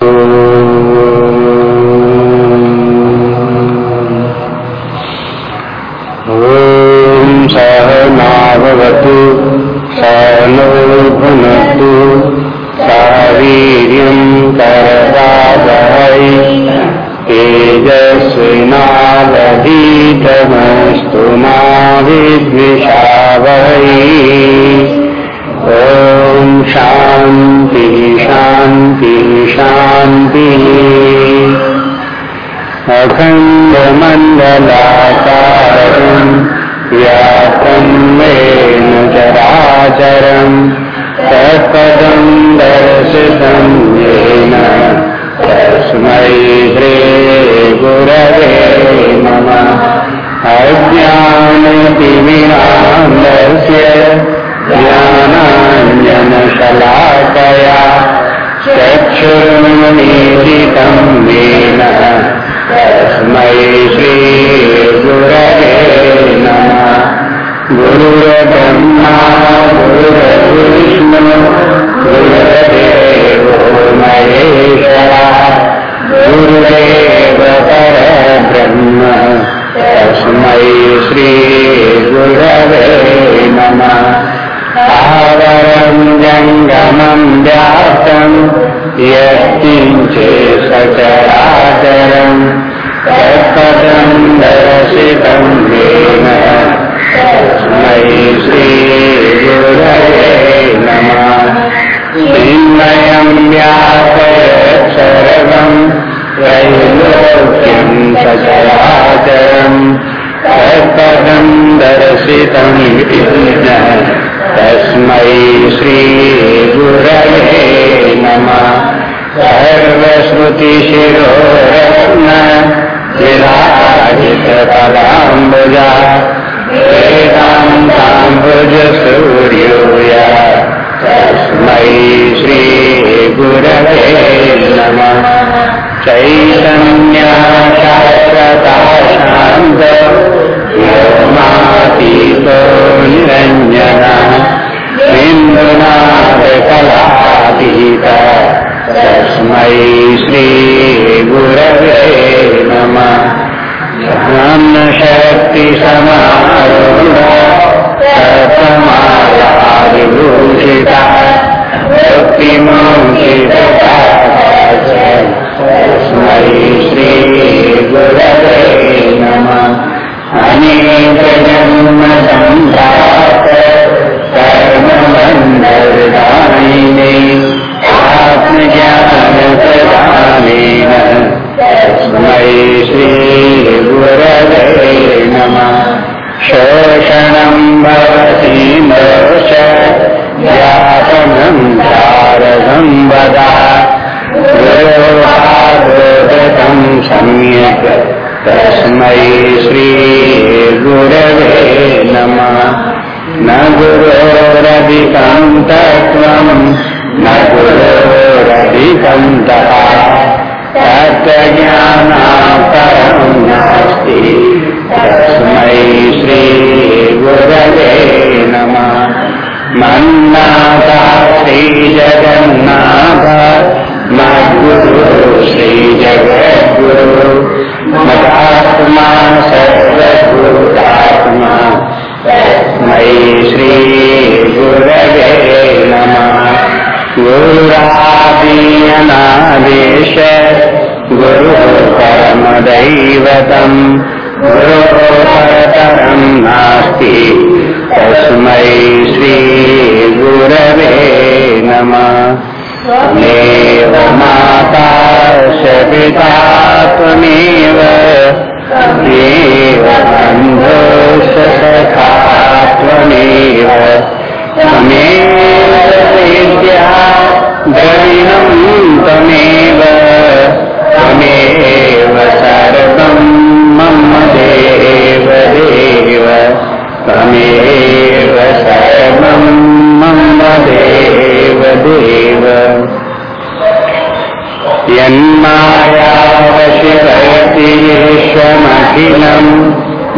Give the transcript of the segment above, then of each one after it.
Thank you. त्वमेव माता पिता त्वमेव त्वमेव बन्धुश्च सखा त्वमेव त्वमेव मम देव देव त्वमेव सर्वम् तन्मायावशिवतीश्वमखिलम्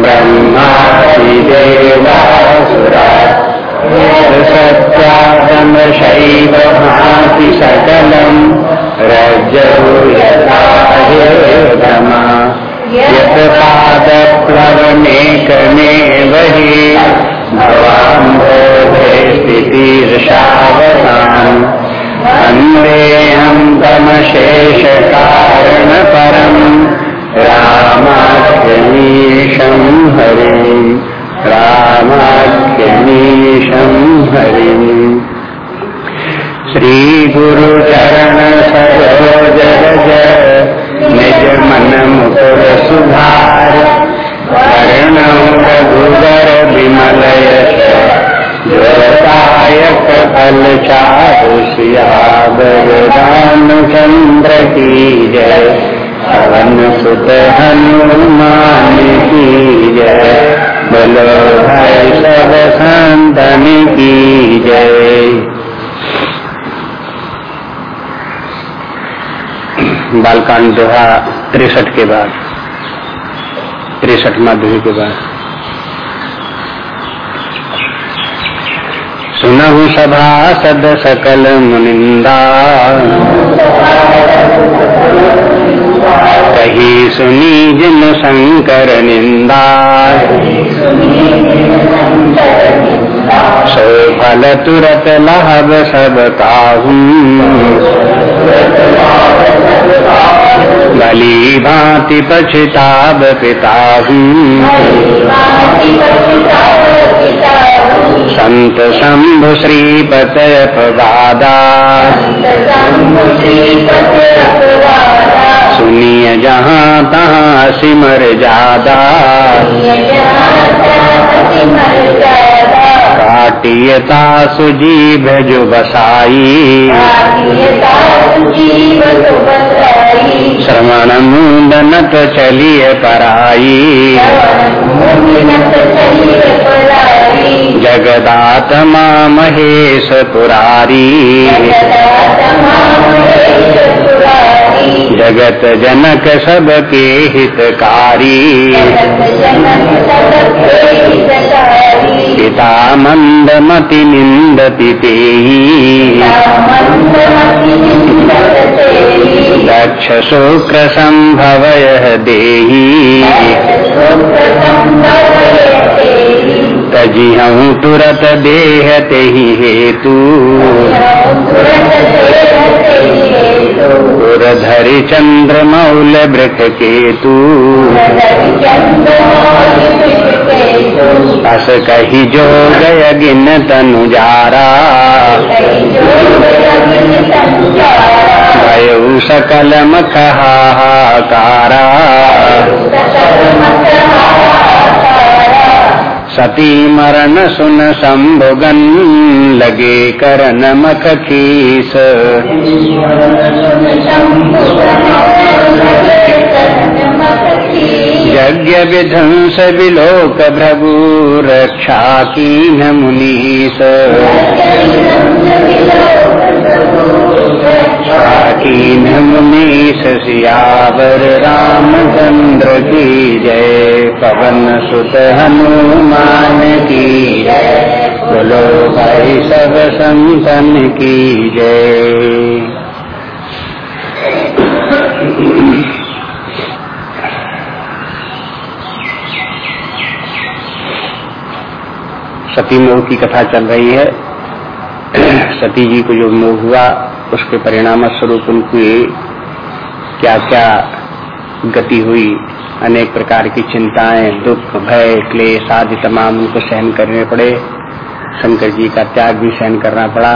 ब्रह्मासि देवासुरासत्यादमशैव भाति सकलम् रजोयतामा यत् पादप्लवनेकमेव हि वन्देऽहम् तमशेषकारणपरम् रामाख्यमीशम् हरिम् रामाख्यमीशम् हरिम् श्रीगुरुचरण सरोज निज मन मुकुर सुधार वर्णौ रघुवर विमल यश जोदायक फल चारु सियावर की जय पवन सुत हनुमान की जय बोलो भाई सब संतन की जय बालकांड दोहा तिरसठ के बाद, तिरसठ माध्यमी के बाद। सुनहु सभा सद सकल मुनिंदा कही सुनी जिन शंकर निंदा सो फल तुरत लहब सब काहू बली भांति पछिताब पिताहू संत शंभु श्रीपत अपवादा सुनिय जहाँ तहाँ सिमर जादा। काटियता सुजीव जो बसाई। श्रवण मुंडनत चलिए पराई। जगदात्मा महेश पुरारी। जगत जनक सबके हितकारी। पिता मंदमति निंदति तेही। दक्ष शुक्र संभवय देही। तजिहूँ तुरत देह ते ही हेतु। धरि चंद्र मौल वृख केतु अस कही जो गय गिन तनुजारा भयऊ सकल मखहाकारा सती मरण सुन संभुगन लगे करन मख खीस। यज्ञ विध्वंस विलोक भ्रभु रक्षा की न मुनीस। कीन मुनीस सियावर रामचंद्र की जय। पवन सुत हनुमान की जय। बोलो भाई सब संतन की जय। सती मोह की कथा चल रही है। सती जी को जो मोह हुआ, उसके परिणाम स्वरूप उनकी क्या क्या गति हुई, अनेक प्रकार की चिंताएँ, दुख, भय, क्लेश आदि तमाम उनको सहन करने पड़े। शंकर जी का त्याग भी सहन करना पड़ा।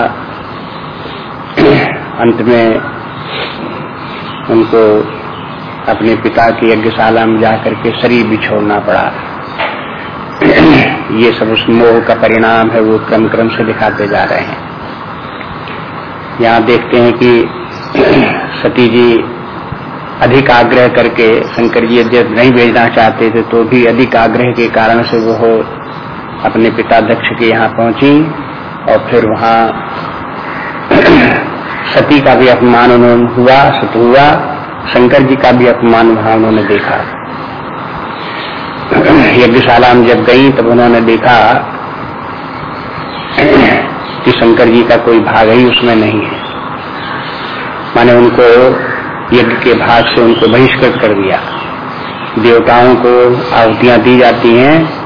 अंत में उनको अपने पिता की यज्ञशाला में जाकर के शरीर भी छोड़ना पड़ा। ये सब उस मोह का परिणाम है, वो क्रम क्रम से दिखाते जा रहे हैं। यहाँ देखते हैं कि सती जी अधिक आग्रह करके शंकर जी जब नहीं भेजना चाहते थे तो भी अधिक आग्रह के कारण से वो अपने पिता दक्ष के यहाँ पहुँची और फिर वहाँ सती का भी अपमान उन्होंने हुआ, सत हुआ, शंकर जी का भी अपमान वहाँ उन्होंने देखा। यज्ञशाला में जब गई, तब उन्होंने देखा कि शंकर जी का कोई भाग ही उसमें नहीं है। माने उनको यज्ञ के भाग से उनको बहिष्कृत कर दिया। देवताओं को आहुतियाँ दी जाती हैं।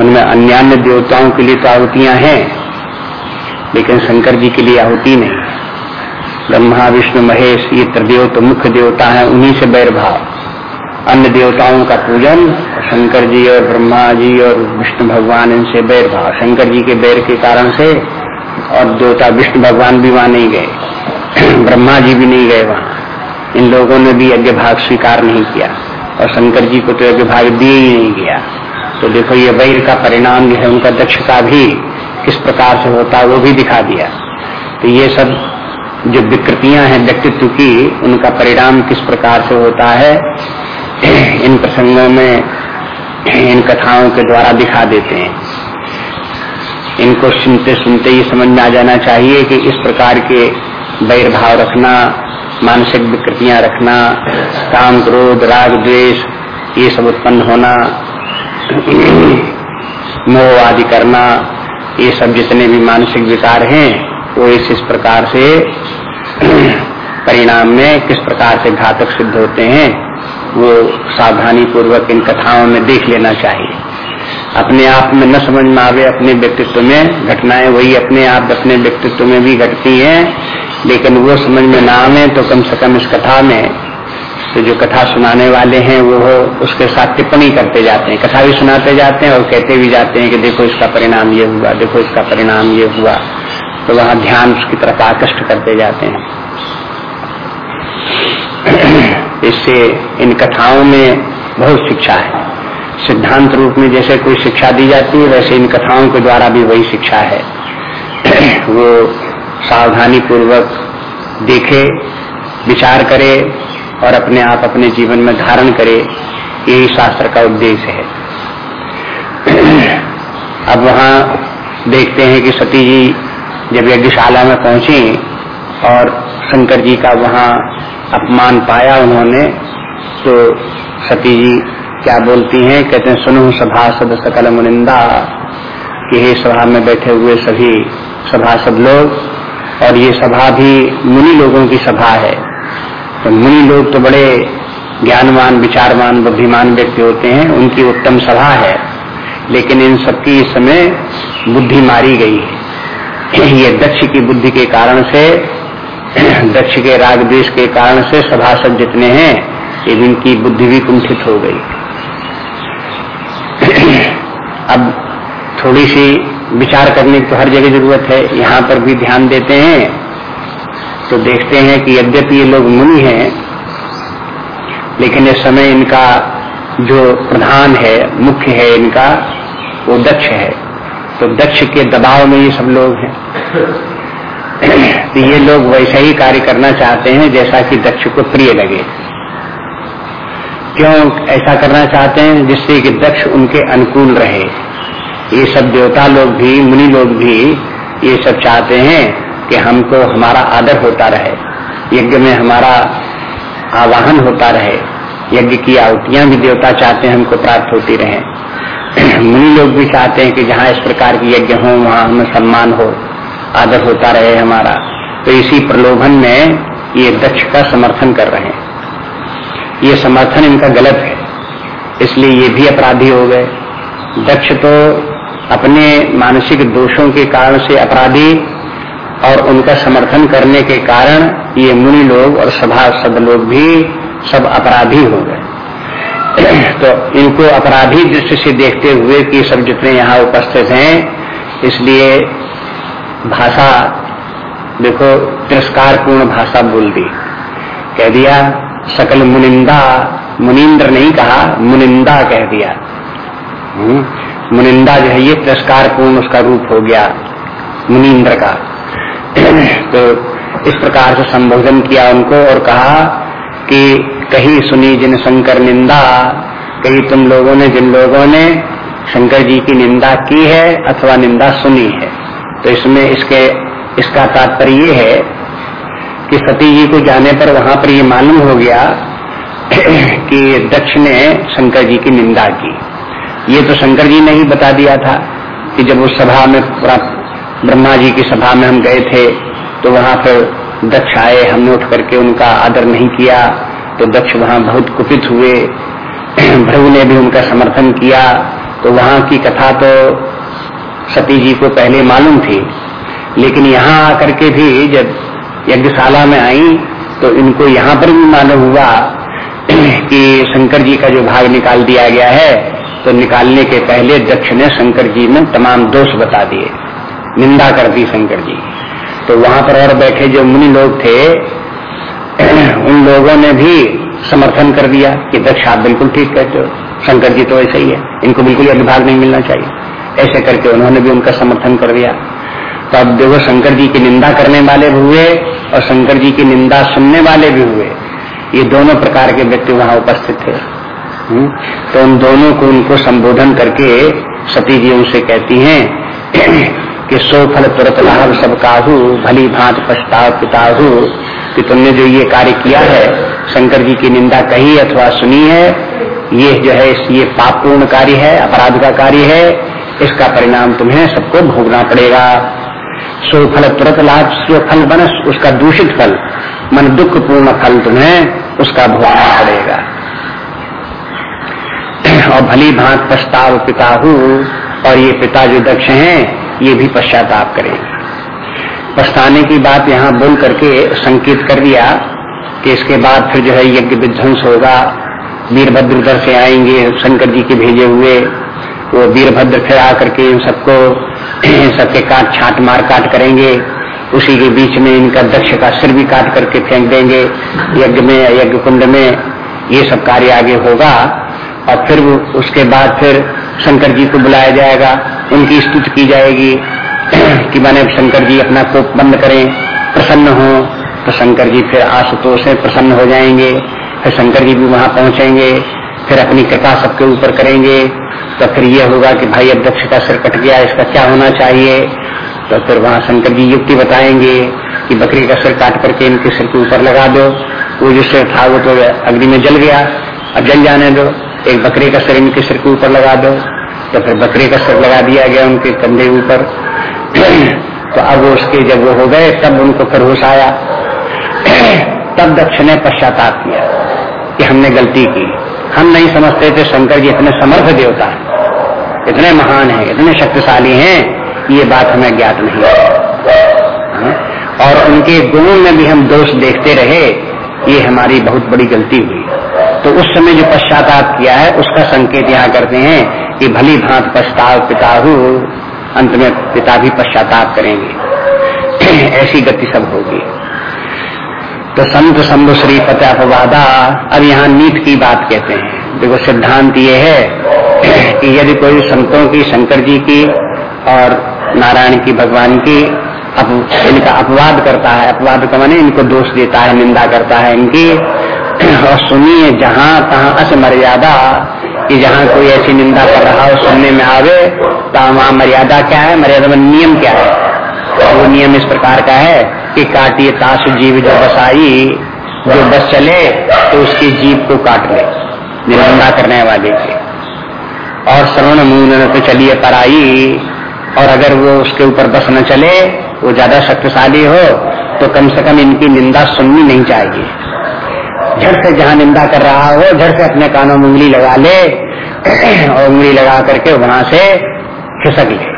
उनमें अन्य अन्य देवताओं के लिए तो आहुतियाँ हैं, लेकिन शंकर जी के लिए आहुति नहीं। ब्रह्मा, विष्णु, महेश, ये त्रिदेव तो मुख्य देवता हैं, उन्हीं से बैर भाव। अन्य देवताओं का पूजन, शंकर जी और ब्रह्मा जी और विष्णु भगवान इनसे बैर भाव। शंकर जी के बैर के कारण से और देवता विष्णु भगवान भी वहाँ नहीं गए, ब्रह्मा जी भी नहीं गए वहाँ। इन लोगों ने भी यज्ञ भाग स्वीकार नहीं किया और शंकर जी को तो यज्ञ भाग दिए ही नहीं गया। तो देखो ये वैर का परिणाम जो है, उनका दक्षता भी किस प्रकार से होता है वो भी दिखा दिया। तो ये सब जो विकृतियाँ हैं व्यक्तित्व की, उनका परिणाम किस प्रकार से होता है इन प्रसंगों में इन कथाओं के द्वारा दिखा देते हैं। इनको सुनते सुनते ही समझ में आ जाना चाहिए कि इस प्रकार के भाव रखना, मानसिक विकृतियाँ रखना, काम क्रोध, राग, द्वेष, ये सब उत्पन्न होना, मोह आदि करना, ये सब जितने भी मानसिक विकार हैं, वो इस इस प्रकार से परिणाम में किस प्रकार से घातक सिद्ध होते हैं वो सावधानी पूर्वक इन कथाओं में देख लेना चाहिए। अपने आप में न समझ में आवे, अपने व्यक्तित्व में घटनाएँ वही अपने आप, अपने व्यक्तित्व में भी घटती हैं, लेकिन वो समझ में ना आवे तो कम से कम इस कथा में तो जो कथा सुनाने वाले हैं, वो उसके साथ टिप्पणी करते जाते हैं। कथा भी सुनाते जाते हैं और कहते भी जाते हैं कि देखो इसका परिणाम ये हुआ, देखो इसका परिणाम ये हुआ। तो वहाँ ध्यान उसकी तरफ़ आकृष्ट करते जाते हैं। इससे इन कथाओं में बहुत शिक्षा है। सिद्धांत रूप में जैसे कोई शिक्षा दी जाती है, वैसे इन कथाओं के द्वारा भी वही शिक्षा है। वो सावधानी पूर्वक देखे, विचार करे और अपने आप अपने जीवन में धारण करे, यही शास्त्र का उद्देश्य है। अब वहाँ देखते हैं कि सती जी जब यज्ञशाला में पहुँची और शंकर जी का वहाँ अपमान पाया उन्होंने तो सती जी क्या बोलती हैं? कहते हैं, सुनो सभासद सकल मुनिंदा, कि हे सभा में बैठे हुए सभी सभासद लोग, और ये सभा भी मुनि लोगों की सभा है। तो मुनि लोग तो बड़े ज्ञानवान, विचारवान, बुद्धिमान व्यक्ति होते हैं, उनकी उत्तम सभा है। लेकिन इन सबकी इस समय बुद्धि मारी गई है। ये दक्ष की बुद्धि के कारण से दक्ष के राग द्वेश के कारण से सभासद जितने हैं इनकी बुद्धि भी कुंठित हो गई। अब थोड़ी सी विचार करने की तो हर जगह ज़रूरत है, यहाँ पर भी ध्यान देते हैं। तो देखते हैं कि यद्यपि ये लोग मुनि हैं, लेकिन इस समय इनका जो प्रधान है, मुख्य है इनका, वो दक्ष है। तो दक्ष के दबाव में ये सब लोग हैं। तो ये लोग वैसा ही कार्य करना चाहते हैं जैसा कि दक्ष को प्रिय लगे। क्यों ऐसा करना चाहते हैं जिससे कि दक्ष उनके अनुकूल रहे? ये सब देवता लोग भी, मुनि लोग भी ये सब चाहते हैं कि हमको हमारा आदर होता रहे। यज्ञ में हमारा आवाहन होता रहे। यज्ञ की आहुतियाँ भी देवता चाहते हैं, हमको प्राप्त होती रहे। मुनि लोग भी चाहते हैं कि जहाँ इस प्रकार की यज्ञ हो, वहाँ हमें सम्मान हो, आदर होता रहे हमारा। तो इसी प्रलोभन में ये दक्ष का समर्थन कर रहे हैं। ये समर्थन इनका गलत है। इसलिए ये भी अपराधी हो गए। दक्ष तो अपने मानसिक दोषों के कारण से अपराधी और उनका समर्थन करने के कारण ये मुनि लोग और सभा सब लोग भी सब अपराधी हो गए। तो इनको अपराधी दृष्टि से देखते हुए कि सब जितने यहाँ उपस्थित हैं, इसलिए भाषा देखो तिरस्कार पूर्ण भाषा बोल दी। कह दिया सकल मुनिंदा मुनिंद्र नहीं कहा मुनिंदा कह दिया। हम्म, मुनिंदा जो है ये तिरस्कार पूर्ण उसका रूप हो गया मुनिंद्र का। तो इस प्रकार से संबोधन किया उनको और कहा कि कहीं सुनी जिन शंकर निंदा कहीं तुम लोगों ने जिन लोगों ने शंकर जी की निंदा की है अथवा निंदा सुनी है। तो इसमें इसके इसका तात्पर्य ये है कि सती जी को जाने पर वहाँ पर ये मालूम हो गया कि दक्ष ने शंकर जी की निंदा की। ये तो शंकर जी ने ही बता दिया था कि जब उस सभा में ब्रह्मा जी की सभा में हम गए थे तो वहाँ पर दक्ष आए, हमने उठ करके उनका आदर नहीं किया तो दक्ष वहाँ बहुत कुपित हुए। भ्रभु ने भी उनका समर्थन किया। तो वहाँ की कथा तो सती जी को पहले मालूम थी लेकिन यहाँ आकर के भी जब यज्ञशाला में आई तो इनको यहाँ पर भी मालूम हुआ कि शंकर जी का जो भाग निकाल दिया गया है तो निकालने के पहले दक्ष ने शंकर जी में तमाम दोष बता दिए। निंदा कर दी शंकर जी। तो वहाँ पर और बैठे जो मुनि लोग थे, उन लोगों ने भी समर्थन कर दिया कि दक्ष आप बिल्कुल ठीक कहते हो। शंकर जी तो ऐसे ही है। इनको बिल्कुल अभिभाग नहीं मिलना चाहिए। ऐसे करके उन्होंने भी उनका समर्थन कर दिया। तो अब देखो शंकर जी की निंदा करने वाले भी हुए और शंकर जी की निंदा सुनने वाले भी हुए। ये दोनों प्रकार के व्यक्ति वहाँ उपस्थित थे। हम्म? तो उन दोनों को उनको संबोधन करके सती जी उनसे कहती हैं कि सो फल तुरंत लाभ सब काहू, भली भांत पछताव पिताहू। कि तुमने जो ये कार्य किया है, शंकर जी की निंदा कही अथवा सुनी है, ये जो है, ये पापपूर्ण कार्य है, अपराध का कार्य है, इसका परिणाम तुम्हें सबको भोगना पड़ेगा। सो फल तुरंत लाभ सो फल बन उसका दूषित फल, मन दुख पूर्ण फल तुम्हें, उसका भोगना पड़ेगा। और भली भांत पछताव पिताहू और ये पिता जो दक्ष हैं, ये भी पश्चाताप करेंगे। पछताने की बात यहाँ बोल करके संकेत कर दिया कि इसके बाद फिर जो है यज्ञ विध्वंस होगा। वीरभद्र उधर से आएँगे, शंकर जी के भेजे हुए। वो वीरभद्र फिर आकर के इन सबको सबके काट छाट मार काट करेंगे। उसी के बीच में इनका दक्ष का सिर भी काट करके फेंक देंगे। यज्ञ में, यज्ञ कुंड में ये सब कार्य आगे होगा और फिर उसके बाद फिर शंकर जी को बुलाया जाएगा। उनकी स्तुति की जाएगी कि मैंने शंकर जी अपना कोप बंद करें, प्रसन्न हो तो शंकर जी फिर आशुतोष से प्रसन्न हो जाएँगे। फिर शंकर जी भी वहाँ पहुँचेंगे, फिर अपनी कृपा सबके ऊपर करेंगे। तो फिर ये होगा कि भाई अब दक्ष का सिर कट गया, इसका क्या होना चाहिए? तो फिर वहाँ शंकर जी युक्ति बताएँगे कि बकरी का सिर काट करके इनके सिर के ऊपर लगा दो। वो जो सिर था, वो तो अग्नि में जल गया। अब जल जाने दो। एक बकरी का सिर इनके सिर के ऊपर लगा दो। तो फिर बकरी का सिर लगा दिया गया उनके कंधे ऊपर। तो अब उसके जब वो हो गए, तब उनको फिर होश आया। तब दक्ष ने पश्चाताप किया कि हमने गलती की। हम नहीं समझते थे, शंकर जी इतने समर्थ देवता है। इतने महान हैं, इतने शक्तिशाली हैं ये बात हमें ज्ञात नहीं है। हाँ? और उनके गुणों में भी हम दोष देखते रहे, ये हमारी बहुत बड़ी गलती हुई। तो उस समय जो पश्चाताप किया है, उसका संकेत यहाँ करते हैं कि भली भांत पछताव पिताहु, अंत में पिता भी पश्चाताप करेंगे। ऐसी गति सब होगी। तो संत शंभु श्री पता अपवादा अब यहाँ नीत की बात कहते हैं। देखो सिद्धांत ये है कि यदि कोई संतों की शंकर जी की और नारायण की भगवान की अप, इनका अपवाद करता है अपवाद का मैंने इनको दोष देता है निंदा करता है इनकी और सुनिए जहाँ तहाँ अस मर्यादा कि जहाँ कोई ऐसी निंदा कर रहा हो सुनने में आवे तो वहाँ मर्यादा क्या है? मर्यादा में नियम क्या है? वो नियम इस प्रकार का है कि काटिए ताश जीव जो बसाई जो बस चले तो उसकी जीव को काट ले। निंदा करने वाले के और श्रवण मूल तो चलिए पराई और अगर वो उसके ऊपर बस न चले वो ज़्यादा शक्तिशाली हो तो कम से कम इनकी निंदा सुननी नहीं चाहिए। झट से जहाँ निंदा कर रहा हो झट से अपने कानों में उंगली लगा ले और उंगली लगा करके वहाँ से खिसक ले।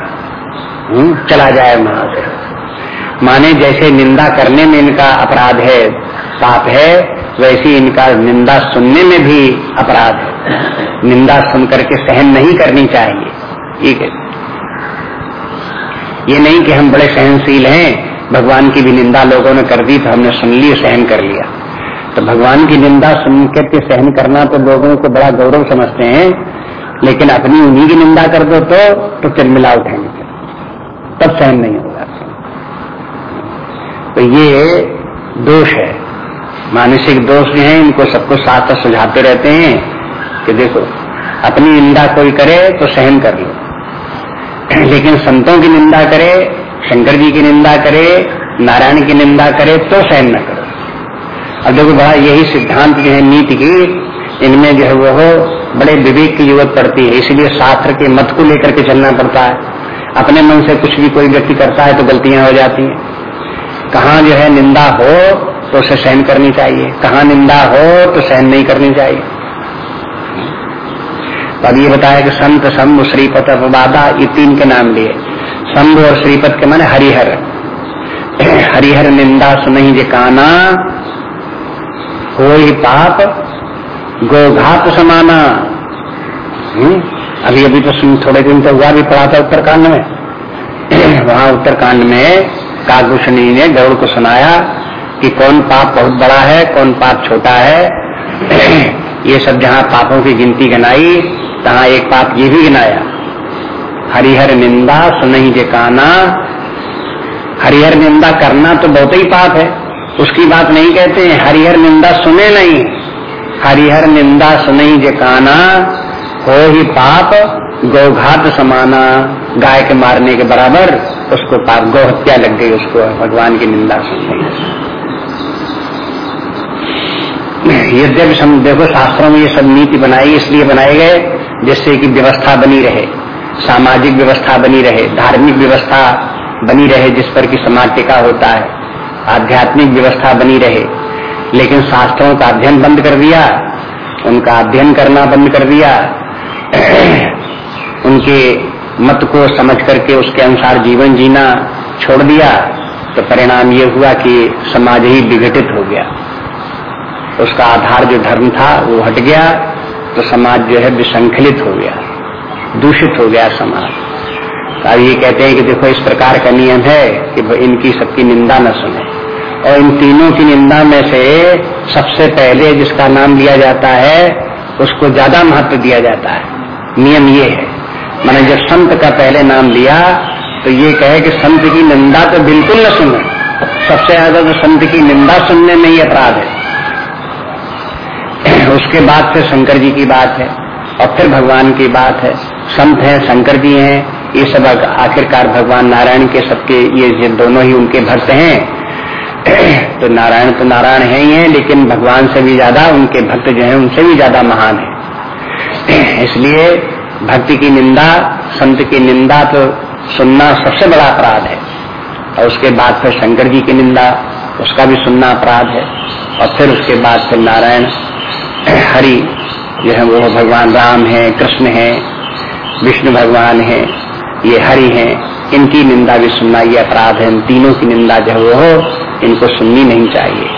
हम्म, चला जाए वहाँ से। माने जैसे निंदा करने में इनका अपराध है, पाप है, वैसे इनका निंदा सुनने में भी अपराध है। निंदा सुन करके सहन नहीं करनी चाहिए। ठीक है? ये नहीं कि हम बड़े सहनशील हैं, भगवान की भी निंदा लोगों ने कर दी तो हमने सुन ली, सहन कर लिया। तो भगवान की निंदा सुन करके सहन करना तो लोगों को बड़ा गौरव समझते हैं, लेकिन अपनी उन्हीं की निंदा कर दो तो तो चिरमिला उठेंगे तब सहन नहीं होगा। तो ये दोष है। मानसिक दोष जो है, इनको सबको साथ सुझाते रहते हैं कि देखो, अपनी निंदा कोई करे तो सहन कर लो। लेकिन संतों की निंदा करे, शंकर जी की निंदा करे, नारायण की निंदा करे तो सहन न करो। अब देखो, बड़ा यही सिद्धांत जो है, नीति की, इनमें जो है वह बड़े विवेक की ज़रूरत पड़ती है। इसलिए शास्त्र के मत को लेकर के चलना पड़ता है। अपने मन से कुछ भी कोई व्यक्ति करता है तो गलतियाँ हो जाती हैं। कहाँ जो है निंदा हो तो उसे सहन करनी चाहिए। कहाँ निंदा हो तो सहन नहीं करनी चाहिए। तो अब ये बताया कि संत शंभु श्रीपत अपवादा, ये तीन के नाम लिए। शंभु और श्रीपत के माने हरिहर। हरिहर निंदा सुनही जे काना हो पाप, गोघात समाना। हम्म? अभी अभी तो सुन, थोड़े दिन तो हुआ भी पड़ा था उत्तरकांड में। वहाँ उत्तरकांड में कागभूषणी ने गौड़ को सुनाया कि कौन पाप बहुत बड़ा है, कौन पाप छोटा है। ये सब जहाँ पापों की गिनती गिनाई, तहाँ एक पाप ये भी गिनाया। हरिहर निंदा सुनही जे काना। हरिहर निंदा करना तो बहुत ही पाप है। उसकी बात नहीं कहते हैं, हरिहर निंदा सुने नहीं। हरिहर निंदा सुने जे काना, हो ही पाप। गौघात समाना, गाय के मारने के बराबर उसको पाप गौ हत्या लग गई उसको, भगवान की निंदा सुनने यद्यपि देखो शास्त्रों में ये सब नीति बनाई, इसलिए बनाए गए, जिससे कि व्यवस्था बनी रहे, सामाजिक व्यवस्था बनी रहे, धार्मिक व्यवस्था बनी रहे, जिस पर कि समाज टिका होता है, आध्यात्मिक व्यवस्था बनी रहे, लेकिन शास्त्रों का अध्ययन बंद कर दिया, उनका अध्ययन करना बंद कर दिया। उनके मत को समझ करके उसके अनुसार जीवन जीना छोड़ दिया तो परिणाम ये हुआ कि समाज ही विघटित हो गया। उसका आधार जो धर्म था, वो हट गया तो समाज जो है विसंखलित हो गया, दूषित हो गया समाज। अब ये कहते हैं कि देखो, इस प्रकार का नियम है कि इनकी सबकी निंदा न सुने। और इन तीनों की निंदा में से सबसे पहले जिसका नाम लिया जाता है, उसको ज़्यादा महत्व दिया जाता है। नियम ये है। मैंने जब संत का पहले नाम लिया तो ये कहे कि संत की निंदा तो बिल्कुल न सुने। सबसे ज़्यादा तो संत की निंदा सुनने में ही अपराध है। उसके बाद फिर शंकर जी की बात है, और फिर भगवान की बात है। संत है, शंकर जी हैं, ये सब आखिरकार भगवान नारायण के सबके ये दोनों ही उनके भक्त हैं। तो नारायण तो नारायण है ही है, लेकिन भगवान से भी ज़्यादा उनके भक्त जो है, उनसे भी ज़्यादा महान है। इसलिए भक्ति की निंदा, संत की निंदा तो सुनना सबसे बड़ा अपराध है। और उसके बाद फिर शंकर जी की निंदा, उसका भी सुनना अपराध है। और फिर उसके बाद फिर नारायण, हरि जो है वो भगवान राम है, कृष्ण है, विष्णु भगवान है, ये हरि हैं, इनकी निंदा भी सुनना ये अपराध है। इन तीनों की निंदा जो वो हो, इनको सुननी नहीं चाहिए।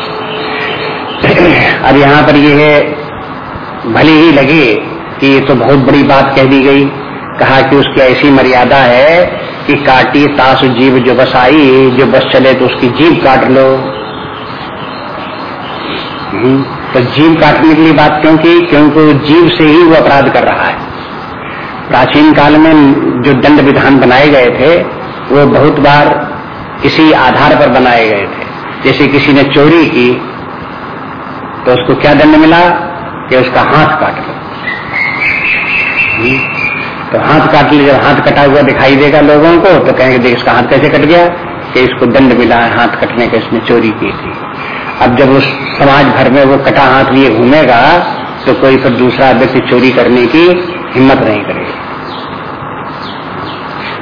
अब यहाँ पर ये है, भले ही लगे कि ये तो बहुत बड़ी बात कह दी गई। कहा कि उसकी ऐसी मर्यादा है कि काटी ताश जीव जो बस आई जो बस चले तो उसकी जीव काट लो। हम्म, तो जीव काटने के लिए बात क्यों की? क्योंकि जीव से ही वो अपराध कर रहा है। प्राचीन काल में जो दंड विधान बनाए गए थे वो बहुत बार इसी आधार पर बनाए गए थे। जैसे किसी ने चोरी की तो उसको क्या दंड मिला? कि उसका हाथ काट लो? तो हाथ काट ली, जब हाथ कटा हुआ दिखाई देगा लोगों को तो कहेंगे, देख, इसका हाथ कैसे कट गया? कि इसको दंड मिला है हाथ कटने का, इसने चोरी की थी। अब जब उस समाज भर में वो कटा हाथ लिए घूमेगा तो कोई फिर दूसरा व्यक्ति चोरी करने की हिम्मत नहीं करेगा।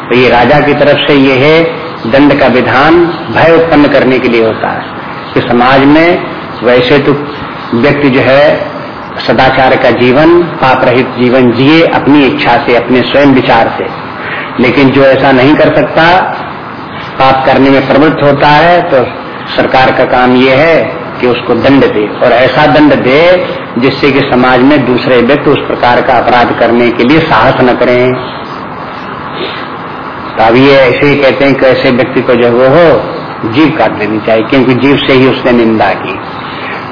तो ये राजा की तरफ़ से ये है, दंड का विधान भय उत्पन्न करने के लिए होता है। कि समाज में वैसे तो व्यक्ति जो है सदाचार का जीवन पाप रहित जीवन जिए अपनी इच्छा से, अपने स्वयं विचार से। लेकिन जो ऐसा नहीं कर सकता, पाप करने में प्रवृत्त होता है तो सरकार का काम ये है कि उसको दंड दे। और ऐसा दंड दे जिससे कि समाज में दूसरे व्यक्ति उस प्रकार का अपराध करने के लिए साहस न करें। तो अब ये ऐसे ही कहते हैं कि ऐसे व्यक्ति को जो वो हो, जीव काट देनी चाहिए, क्योंकि जीव से ही उसने निंदा की।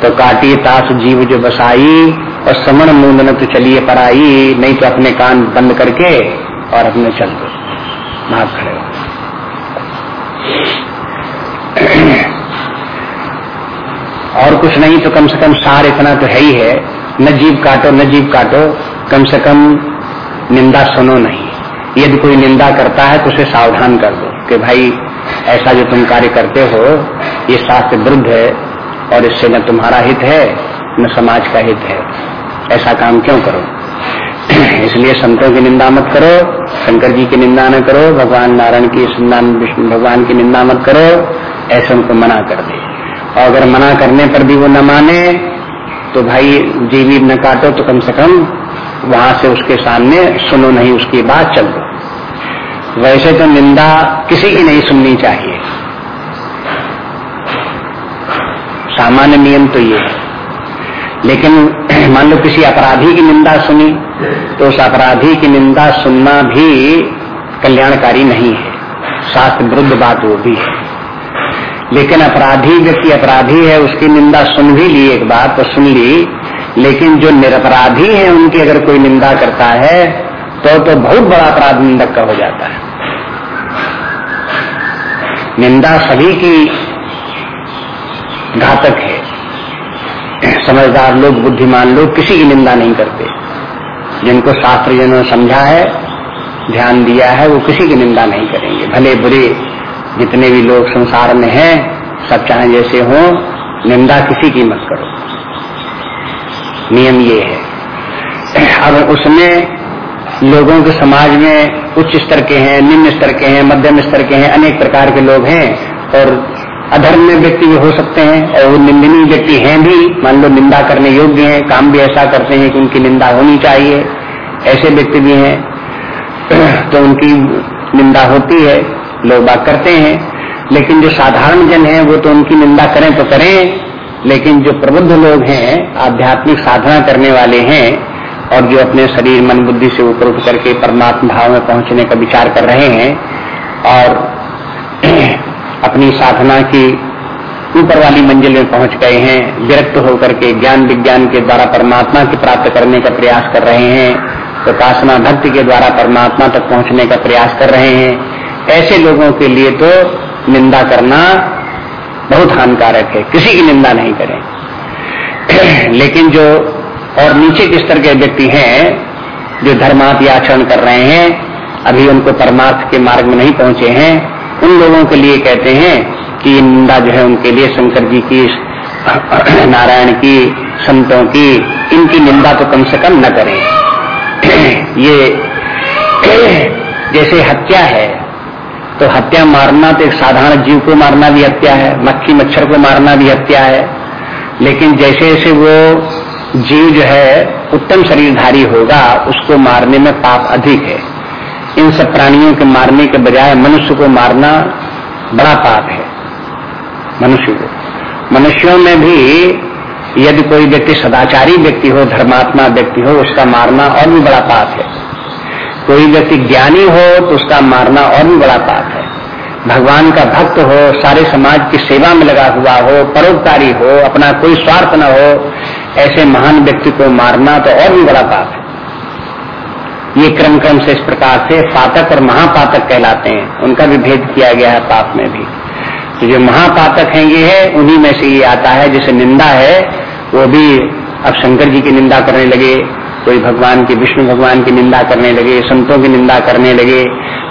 तो काटी ताश जीव जो बसाई और समण मूंदन तो चलिए पर आई नहीं तो अपने कान बंद करके और अपने चल दो। भाग खड़े और कुछ नहीं तो कम से कम सार इतना तो है ही है। न जीव काटो, न जीव काटो, कम से कम निंदा सुनो नहीं। यदि कोई निंदा करता है तो उसे सावधान कर दो कि भाई, ऐसा जो तुम कार्य करते हो, ये शास्त्र विरुद्ध है और इससे न तुम्हारा हित है, न समाज का हित है। ऐसा काम क्यों करो? इसलिए संतों की निंदा मत करो, शंकर जी की निंदा न करो, भगवान नारायण की विष्णु भगवान की निंदा मत करो, ऐसे उनको मना कर दे। और अगर मना करने पर भी वो न माने तो भाई जीवी न काटो तो कम से कम वहाँ से उसके सामने सुनो नहीं उसकी बात, चल दो। वैसे तो निंदा किसी की नहीं सुननी चाहिए। सामान्य नियम तो ये है। लेकिन मान लो किसी अपराधी की निंदा सुनी तो उस अपराधी की निंदा सुनना भी कल्याणकारी नहीं है। शास्त्र विरुद्ध बात वो भी है। लेकिन अपराधी, व्यक्ति अपराधी है, उसकी निंदा सुन भी ली एक बात तो सुन ली। लेकिन जो निरपराधी है, उनकी अगर कोई निंदा करता है तो तो बहुत बड़ा अपराध निंदक का हो जाता है। निंदा सभी की घातक है। समझदार लोग, बुद्धिमान लोग किसी की निंदा नहीं करते। जिनको शास्त्र जिन्होंने समझा है, ध्यान दिया है, वो किसी की निंदा नहीं करेंगे। भले बुरे जितने भी लोग संसार में हैं, सब चाहे जैसे हो, निंदा किसी की मत करो। नियम ये है। अब उसमें लोगों के समाज में उच्च स्तर के हैं, निम्न स्तर के हैं, मध्यम स्तर के हैं, अनेक प्रकार के लोग हैं और अधर्म में व्यक्ति भी हो सकते हैं और वो निंदनीय व्यक्ति हैं भी। मान लो निंदा करने योग्य हैं, काम भी ऐसा करते हैं कि उनकी निंदा होनी चाहिए। ऐसे व्यक्ति भी हैं तो उनकी निंदा होती है, लोग बात करते हैं। लेकिन जो साधारण जन है, वो तो उनकी निंदा करें तो करें, लेकिन जो प्रबुद्ध लोग हैं, आध्यात्मिक साधना करने वाले हैं, और जो अपने शरीर, मन, बुद्धि से ऊपर उठ करके परमात्मा भाव में पहुँचने का विचार कर रहे हैं, और अपनी साधना की ऊपर वाली मंजिल में पहुँच गए हैं, विरक्त होकर के ज्ञान विज्ञान के द्वारा परमात्मा की प्राप्त करने का प्रयास कर रहे हैं उपासना तो भक्ति के द्वारा परमात्मा तक पहुँचने का प्रयास कर रहे हैं। ऐसे लोगों के लिए तो निंदा करना बहुत हानिकारक है, किसी की निंदा नहीं करें। लेकिन जो और नीचे के स्तर के व्यक्ति हैं, जो धर्मात आचरण कर रहे हैं, अभी उनको परमार्थ के मार्ग में नहीं पहुँचे हैं उन लोगों के लिए कहते हैं कि निंदा जो है उनके लिए शंकर जी की, नारायण की, संतों की, इनकी निंदा तो कम से कम न करें। ये जैसे हत्या है तो हत्या मारना तो एक साधारण जीव को मारना भी हत्या है, मक्खी मच्छर को मारना भी हत्या है, लेकिन जैसे जैसे वो जीव जो है उत्तम शरीरधारी होगा, उसको मारने में पाप अधिक है। इन सब प्राणियों के मारने के बजाय मनुष्य को मारना बड़ा पाप है। मनुष्य को। मनुष्यों में भी यदि कोई व्यक्ति सदाचारी व्यक्ति हो, धर्मात्मा व्यक्ति हो, उसका मारना और भी बड़ा पाप है। कोई व्यक्ति ज्ञानी हो तो उसका मारना और भी बड़ा पाप है। भगवान का भक्त हो, सारे समाज की सेवा में लगा हुआ हो, परोपकारी हो, अपना कोई स्वार्थ न हो, ऐसे महान व्यक्ति को मारना तो और भी बड़ा पाप है। ये क्रम क्रम से इस प्रकार से पातक और महापातक कहलाते हैं। उनका भी भेद किया गया है पाप में भी। तो जो महापातक हैं ये है, उन्हीं में से ये आता है, जिसे निंदा है, वो भी अब शंकर जी की निंदा करने लगे, कोई भगवान की, विष्णु भगवान की निंदा करने लगे, संतों की निंदा करने लगे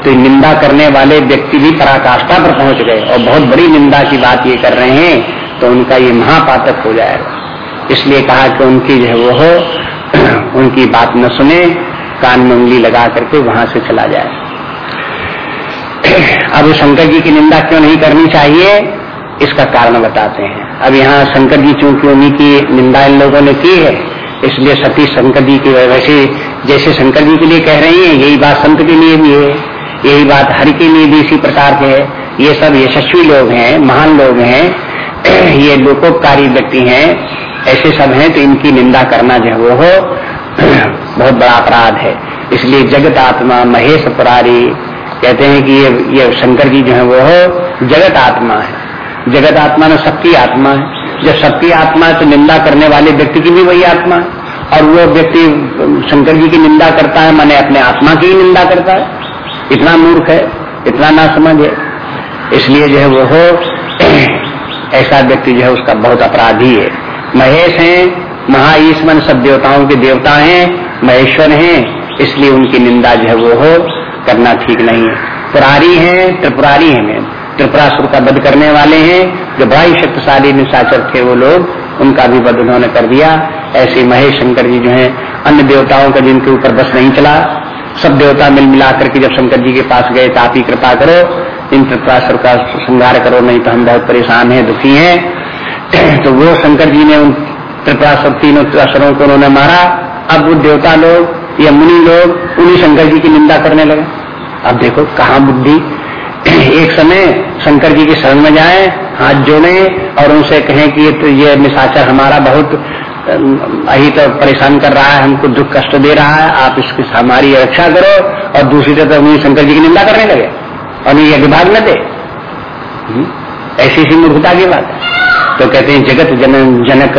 तो निंदा करने वाले व्यक्ति भी पराकाष्ठा पर पहुँच गए। और बहुत बड़ी निंदा की बात ये कर रहे हैं तो उनका ये महापातक हो जाएगा। इसलिए कहा कि उनकी जो वो हो, उनकी बात न सुने कान में उंगली लगा करके वहाँ से चला जाए। अब शंकर जी की निंदा क्यों नहीं करनी चाहिए? इसका कारण बताते हैं। अब यहाँ शंकर जी चूँकि उन्हीं की निंदा इन लोगों ने की है, इसलिए सती शंकर जी की वैसे जैसे शंकर जी के लिए कह रही हैं, यही बात संत के लिए भी है, यही बात हरि के लिए भी इसी प्रकार के है। ये सब यशस्वी लोग हैं, महान लोग हैं, ये लोकोपकारी व्यक्ति हैं, ऐसे सब हैं तो इनकी निंदा करना जो वो हो। बहुत बड़ा अपराध है। इसलिए जगत आत्मा महेश पुरारी कहते हैं कि ये ये शंकर जी जो है, वो हो जगत आत्मा है। जगत आत्मा में सबकी आत्मा है। जब सबकी आत्मा है तो निंदा करने वाले व्यक्ति की भी वही आत्मा है। और वो व्यक्ति शंकर जी की निंदा करता है, माने अपने आत्मा की ही निंदा करता है। इतना मूर्ख है, इतना ना समझ है। इसलिए जो है वो हो ऐसा व्यक्ति जो है उसका बहुत अपराधी है। महेश है महाईश्वन सब देवताओं के देवता हैं, महेश्वर हैं, इसलिए उनकी निंदा जो है वो हो, करना ठीक नहीं है। पुरारी हैं, त्रिपुरारी हैं त्रिपुरासुर का वध करने वाले हैं, जो बड़ा शक्तिशाली निशाचर थे वो लोग, उनका भी वध उन्होंने कर दिया। ऐसे महेश शंकर जी जो है, अन्य देवताओं का जिनके ऊपर बस नहीं चला, सब देवता मिल मिला करके जब शंकर जी के पास गए तो आप ही कृपा करो, इन त्रत्रासुर का श्रृंगार करो, नहीं तो हम बहुत परेशान हैं, दुखी हैं। तो वो शंकर जी ने उन त्रिपुरासुर तीनों त्रासुरों को उन्होंने मारा। अब वो देवता लोग या मुनि लोग उन्हीं शंकर जी की निंदा करने लगे। अब देखो कहा बुद्धि। एक समय शंकर जी की शरण में जाए हाथ जोड़े और उनसे कहें कि ये, तो ये निशाचर हमारा बहुत अही तो परेशान कर रहा है हमको दुख कष्ट दे रहा है आप इसकी हमारी रक्षा करो। और दूसरी तरफ़ तो शंकर जी की निंदा करने लगे। और ये विभाग न दे हम्म? ऐसी सी मूर्खता की बात है। तो कहते हैं जगत जन जनक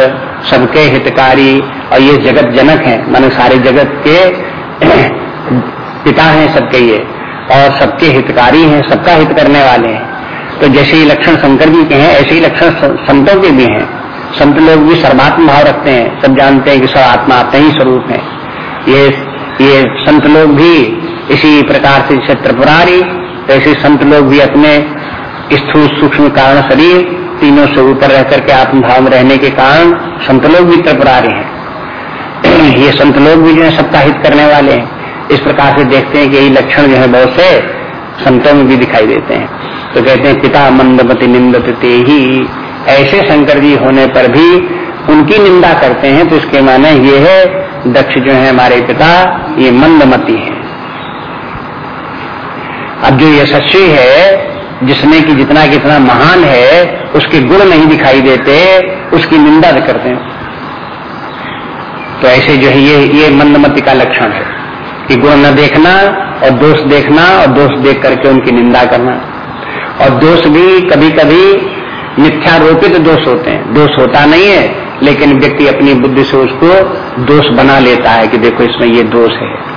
सबके हितकारी और ये जगत जनक है, माने सारे जगत के पिता हैं सबके ये, और सबके हितकारी हैं, सबका हित करने वाले हैं। तो जैसे ही लक्षण शंकर जी के हैं, ऐसे ही लक्षण संतों के भी हैं। संत लोग भी सर्वात्म भाव रखते हैं, सब जानते हैं कि सब आत्मा अपने ही स्वरूप है। ये ये संत लोग भी इसी प्रकार से जैसे त्रिपुरारी ऐसे संत लोग भी अपने स्थूल सूक्ष्म कारण शरीर तीनों से ऊपर रह करके आत्मभाव रहने के कारण संत लोग भी त्रिपुरारी हैं। ये संत लोग भी जो है सबका हित करने वाले हैं। इस प्रकार से देखते हैं कि यही लक्षण जो है, बहुत से संतों में भी दिखाई देते हैं। तो कहते हैं, पिता मंदमति निंदत ते ही ऐसे शंकर जी होने पर भी उनकी निंदा करते हैं तो इसके माने ये है, दक्ष जो है हमारे पिता, ये मंदमती है। अब जो यशस्वी है जिसमें कि जितना कितना महान है, उसके गुण नहीं दिखाई देते, उसकी निंदा करते हैं। तो ऐसे जो है ये ये मंदमति का लक्षण है कि गुण न देखना और दोष देखना और दोष देख करके उनकी निंदा करना। और दोष भी कभी कभी मिथ्यारोपित दोष होते हैं। दोष होता नहीं है, लेकिन व्यक्ति अपनी बुद्धि से उसको दोष बना लेता है कि देखो इसमें ये दोष है।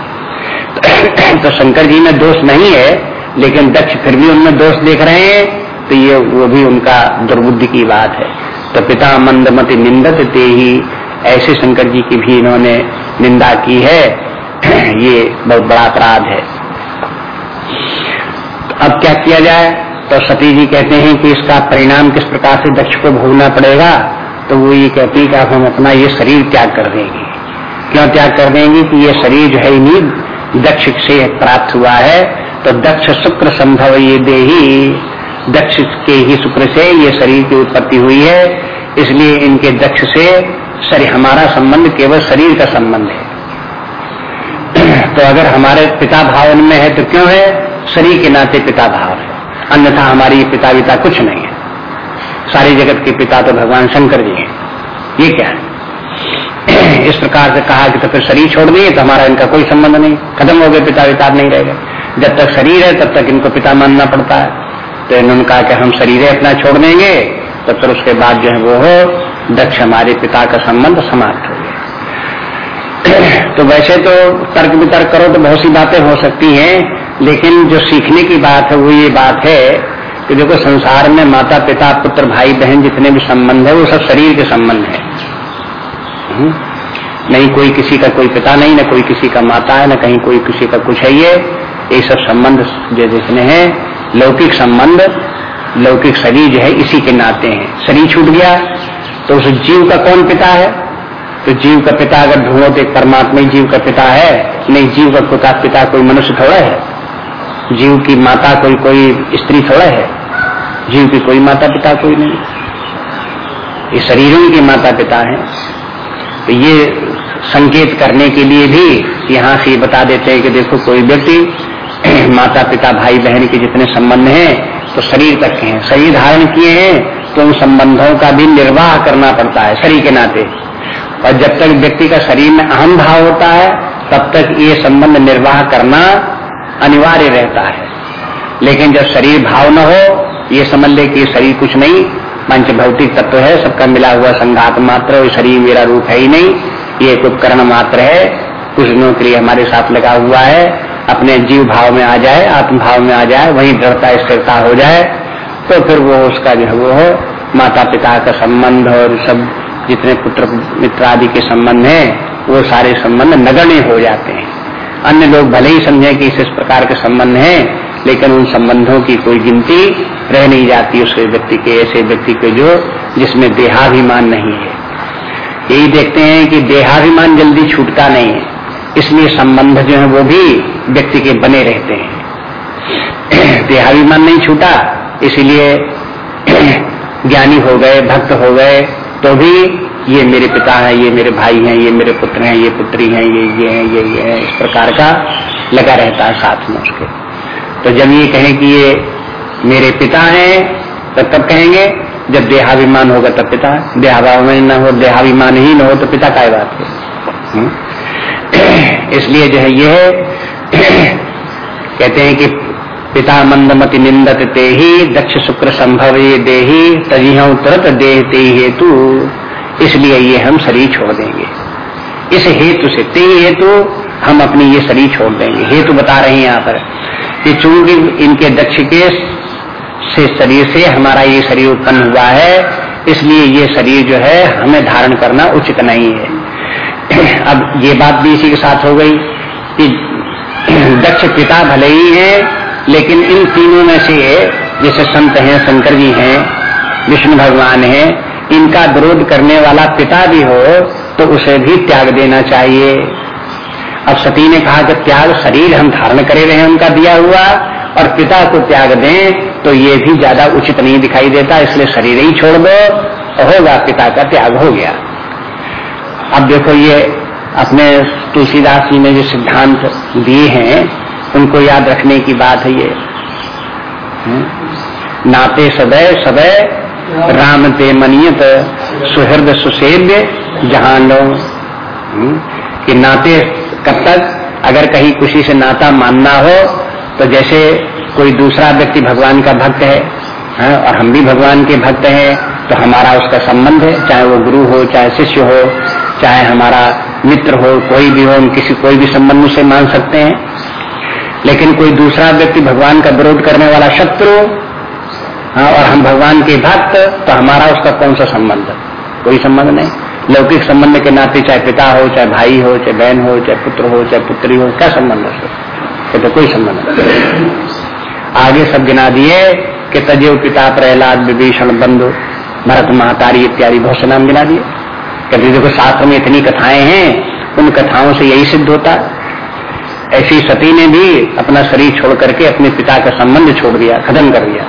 तो शंकर जी में दोष नहीं है लेकिन दक्ष फिर भी उनमें दोष देख रहे हैं तो ये, वो भी उनका दुर्बुद्धि की बात है। तो पिता मंदमति निंदत, ते ही ऐसे शंकर जी की भी इन्होंने निंदा की है। ये बहुत बड़ा अपराध है। तो अब क्या किया जाए? तो सती जी कहते हैं कि इसका परिणाम किस प्रकार से दक्ष को भोगना पड़ेगा? तो वो ये कहती है कि आप हम अपना ये शरीर त्याग कर देंगे। क्यों त्याग कर देंगे? कि ये शरीर जो है, इन्हीं दक्ष से प्राप्त हुआ है। तो दक्ष शुक्र संभव ये देही। दक्ष के ही शुक्र से ये शरीर की उत्पत्ति हुई है। इसलिए इनके दक्ष से शरीर, हमारा संबंध केवल शरीर का संबंध है। तो अगर हमारे पिता भाव में है तो क्यों है? शरीर के नाते पिता भाव है। अन्यथा हमारी पिता पिता कुछ नहीं है। सारी जगत के पिता तो भगवान शंकर जी हैं। ये क्या है? इस प्रकार से कहा कि तो फिर शरीर छोड़ दिए तो हमारा इनका कोई संबंध नहीं। खत्म हो गए, पिता विता नहीं रहेगा जब तक शरीर है, तब तक इनको पिता मानना पड़ता है। तो इन्होंने कहा कि हम शरीर अपना छोड़ देंगे तो फिर उसके बाद जो है वो हो, दक्ष हमारे पिता का संबंध समाप्त हो गया। तो वैसे तो तर्क वितर्क करो तो बहुत सी बातें हो सकती हैं, लेकिन जो सीखने की बात है, वो ये बात है कि देखो, संसार में माता पिता पुत्र भाई बहन जितने भी संबंध है, वो सब शरीर के संबंध है? नहीं कोई किसी का कोई पिता नहीं, ना कोई किसी का माता है, ना कहीं कोई किसी का कुछ है ये। ये सब संबंध जो देखने हैं, लौकिक संबंध, लौकिक शरीर जो है, इसी के नाते हैं। शरीर छूट गया तो उस जीव का कौन पिता है? तो जीव का पिता अगर ढूंढो तो परमात्मा ही जीव का पिता है, नहीं, जीव का पिता पिता कोई मनुष्य थोड़ा है। जीव की माता कोई कोई स्त्री थोड़ा है। जीव की कोई माता पिता कोई नहीं। ये शरीरों के माता पिता हैं। तो ये संकेत करने के लिए भी यहाँ से बता देते हैं कि देखो, कोई व्यक्ति माता पिता भाई बहन के जितने संबंध हैं तो शरीर तक के हैं। शरीर धारण किए हैं तो उन संबंधों का भी निर्वाह करना पड़ता है, शरीर के नाते। और जब तक व्यक्ति का शरीर में अहम भाव होता है, तब तक ये संबंध निर्वाह करना अनिवार्य रहता है। लेकिन जब शरीर भाव न हो, ये समझ ले कि शरीर कुछ नहीं पंच भौतिक तत्व है, सबका मिला हुआ संघात मात्र, और शरीर मेरा रूप है ही नहीं, ये एक उपकरण मात्र है। कुछ दिनों के लिए हमारे साथ लगा हुआ है, अपने जीव भाव में आ जाए आत्म भाव में आ जाए, वही दृढ़ता, स्थिरता हो जाए तो फिर वो उसका जो है वो हो माता पिता का संबंध और सब जितने पुत्र मित्र आदि के संबंध है, वो सारे संबंध नगण्य हो जाते हैं। अन्य लोग भले ही समझे कि इस प्रकार के संबंध हैं लेकिन उन संबंधों की कोई गिनती रह नहीं जाती उस व्यक्ति के, ऐसे व्यक्ति के जो, जिसमें देहाभिमान नहीं है। यही देखते हैं कि देहाभिमान जल्दी छूटता नहीं है। इसलिए संबंध जो है वो भी व्यक्ति के बने रहते हैं। देहाभिमान नहीं छूटा, इसीलिए ज्ञानी हो गए, भक्त हो गए तो भी ये मेरे पिता हैं, ये मेरे भाई हैं, ये मेरे पुत्र हैं, ये पुत्री हैं, ये ये हैं, ये ये है, इस प्रकार का लगा रहता है साथ में उसके। तो जब ये कहें कि ये मेरे पिता हैं तो तब कहेंगे, जब देहाभिमान होगा तब पिता देहाभिमान न हो, देहाभिमान ही न हो तो पिता का बात है? हम्म? इसलिए जो है ये कहते हैं कि पिता मंदमति निंदत ते ही दक्ष शुक्र संभव ये देही तजी तुरंत देह ते हेतु। इसलिए ये हम शरीर छोड़ देंगे। इस हेतु से ते हेतु हम अपनी ये शरीर छोड़ देंगे। हेतु बता रहे हैं यहाँ पर। कि चूँकि इनके दक्ष के से शरीर से हमारा ये शरीर उत्पन्न हुआ है, इसलिए ये शरीर जो है हमें धारण करना उचित नहीं है। अब ये बात भी इसी के साथ हो गई कि दक्ष पिता भले ही है, लेकिन इन तीनों में से जैसे संत हैं शंकर जी हैं, विष्णु भगवान हैं, इनका विरोध करने वाला पिता भी हो तो उसे भी त्याग देना चाहिए। अब सती ने कहा कि त्याग शरीर हम धारण करे रहे उनका दिया हुआ, और पिता को त्याग दें तो ये भी ज़्यादा उचित नहीं दिखाई देता, इसलिए शरीर ही छोड़ दो तो होगा, पिता का त्याग हो गया अब देखो, ये अपने तुलसीदास जी ने जो सिद्धांत दिए हैं, उनको याद रखने की बात है ये हम्म। नाते सदैव सदैव राम ते मनियत, सुहृद सुसेव्य, जहाँ लो हम्म। कि नाते कब तक अगर कहीं खुशी से नाता मानना हो तो जैसे कोई दूसरा व्यक्ति भगवान का भक्त है, है और हम भी भगवान के भक्त हैं तो हमारा उसका संबंध है चाहे वो गुरु हो चाहे शिष्य हो चाहे हमारा मित्र हो कोई भी हो हम किसी कोई भी संबंध से मान सकते हैं। लेकिन कोई दूसरा व्यक्ति भगवान का विरोध करने वाला शत्रु हाँ, और हम भगवान के भक्त तो हमारा उसका कौन सा संबंध कोई संबंध नहीं। लौकिक संबंध के नाते, चाहे पिता हो, चाहे भाई हो, चाहे बहन हो, चाहे पुत्र हो, चाहे पुत्री हो, क्या संबंध है तो कोई संबंध नहीं। आगे सब गिना दिए कि तजेव पिता प्रहलाद विभीषण बंधु, भरत महातारी इत्यादि बहुत से नाम गिना दिए। कहते देखो, शास्त्र में इतनी कथाएँ हैं, उन कथाओं से यही सिद्ध होता। ऐसी सती ने भी अपना शरीर छोड़ करके अपने पिता का संबंध छोड़ दिया, खत्म कर दिया।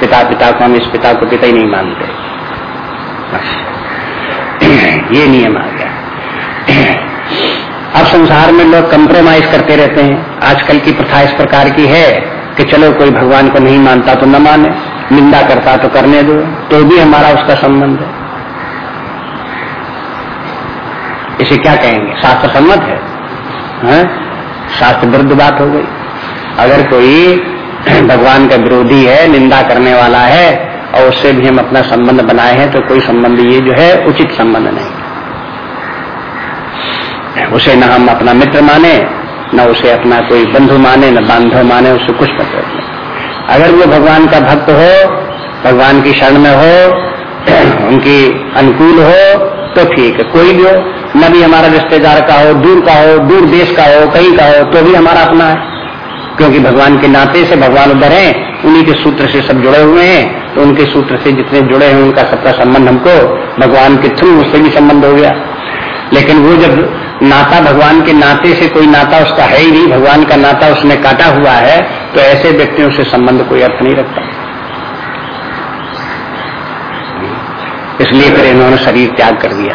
पिता पिता को हम इस पिता को पिता ही नहीं मानते। ये नियम आ गया। अब संसार में लोग कंप्रोमाइज करते रहते हैं। आजकल की प्रथा इस प्रकार की है कि चलो कोई भगवान को नहीं मानता तो न माने निंदा करता तो करने दो तो भी हमारा उसका संबंध है। इसे क्या कहेंगे? शास्त्र सम्मत है, है? शास्त्र विरुद्ध बात हो गई। अगर कोई भगवान का विरोधी है निंदा करने वाला है और उससे भी हम अपना संबंध बनाए हैं तो कोई संबंध ये जो है, उचित संबंध नहीं। उसे न हम अपना मित्र माने, न उसे अपना कोई बंधु माने, न बांधव माने, उसे कुछ मतलब नहीं। अगर वो भगवान का भक्त हो, भगवान की शरण में हो, उनकी अनुकूल हो तो ठीक है। कोई भी हो, न भी हमारा रिश्तेदार का हो, दूर का हो, दूर देश का हो, कहीं का हो तो भी हमारा अपना है। क्योंकि भगवान के नाते से भगवान उधर है, उन्हीं के सूत्र से सब जुड़े हुए हैं। तो उनके सूत्र से जितने जुड़े हैं, उनका सबका संबंध हमको भगवान के थ्रू उससे भी संबंध हो गया। लेकिन वो जब नाता भगवान के नाते से कोई नाता उसका है ही नहीं, भगवान का नाता उसने काटा हुआ है तो ऐसे व्यक्तियों से संबंध कोई अर्थ नहीं रखता। इसलिए फिर इन्होंने शरीर त्याग कर दिया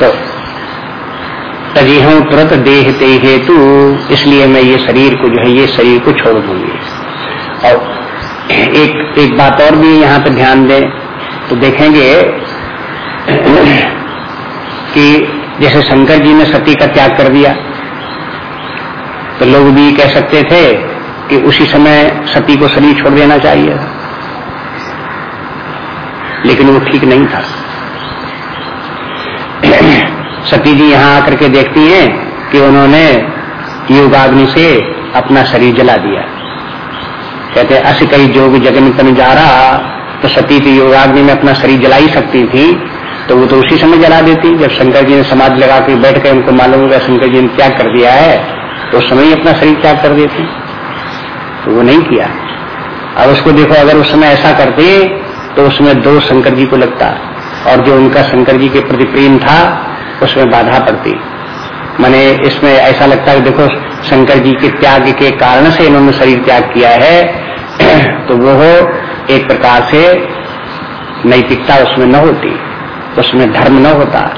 तो तजी हूँ तुरंत देह ते हेतु। इसलिए मैं ये शरीर को जो है, ये शरीर को छोड़ दूँगी। और एक एक बात और भी यहाँ पे ध्यान दें तो देखेंगे कि जैसे शंकर जी ने सती का त्याग कर दिया तो लोग भी कह सकते थे कि उसी समय सती को शरीर छोड़ देना चाहिए लेकिन वो ठीक नहीं था। सती जी यहाँ आकर के देखती हैं कि उन्होंने योगाग्नि से अपना शरीर जला दिया। कहते, अस कई जोग जगन तन जा रहा तो सती की योगाग्नि में अपना शरीर जला ही सकती थी। तो वो तो उसी समय जला देती। जब शंकर जी ने समाज लगा के बैठ कर उनको मालूम होगा शंकर जी ने त्याग कर दिया है तो उस समय ही अपना शरीर त्याग कर देती। तो वो नहीं किया। अब उसको देखो, अगर उस समय ऐसा करते तो उसमें दो शंकर जी को लगता। और जो उनका शंकर जी के प्रति प्रेम था उसमें बाधा पड़ती। मैंने इसमें ऐसा लगता है देखो, शंकर जी के त्याग के कारण से इन्होंने शरीर त्याग किया है तो वो एक प्रकार से नैतिकता उसमें न होती, उसमें धर्म न होता।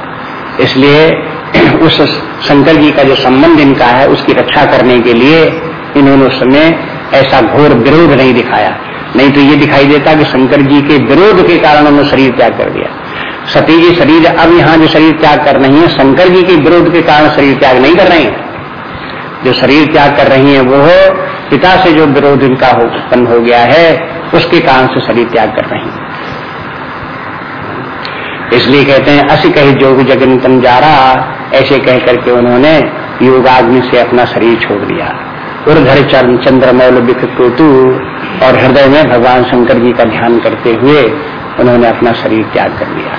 इसलिए उस शंकर जी का जो संबंध इनका है, उसकी रक्षा करने के लिए इन्होंने उस समय ऐसा घोर विरोध नहीं दिखाया। नहीं तो ये दिखाई देता कि शंकर जी के विरोध के कारण उन्होंने शरीर त्याग कर दिया। सती जी शरीर, अब यहाँ जो शरीर त्याग कर रही है, शंकर जी के विरोध के कारण शरीर त्याग नहीं कर रही है। जो शरीर त्याग कर रही है, वो पिता से जो विरोध इनका उत्पन्न हो गया है, उसके कारण से शरीर त्याग कर रही है। इसलिए कहते हैं, असी कही जोग जगन तम जा रहा, ऐसे कह करके उन्होंने योगाग्नि से अपना शरीर छोड़ दिया। उर्धर चंद्रमौल बिखतु और हृदय में भगवान शंकर जी का ध्यान करते हुए उन्होंने अपना शरीर त्याग कर दिया।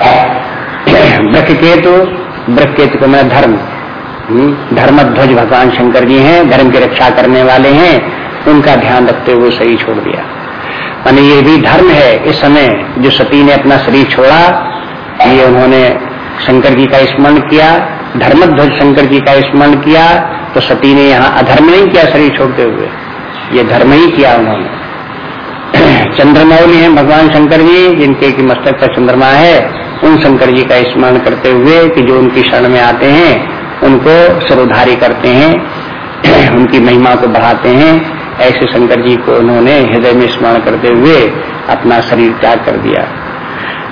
ब्रख केतु ब्रख केतु को मैं धर्म हम्म, धर्मध्वज भगवान शंकर जी हैं धर्म की रक्षा करने वाले हैं उनका ध्यान रखते हुए शरीर छोड़ दिया। मानी ये भी धर्म है इस समय जो सती ने अपना शरीर छोड़ा ये उन्होंने शंकर जी का स्मरण किया धर्मध्वज शंकर जी का स्मरण किया तो सती ने यहाँ अधर्म नहीं किया शरीर छोड़ते हुए। ये धर्म ही किया उन्होंने। चंद्रमौली हैं भगवान शंकर जी, जिनके की मस्तक का चंद्रमा है, उन शंकर जी का स्मरण करते हुए कि जो उनकी शरण में आते हैं, उनको सरोधारी करते हैं, उनकी महिमा को बढ़ाते हैं, ऐसे शंकर जी को उन्होंने हृदय में स्मरण करते हुए अपना शरीर त्याग कर दिया।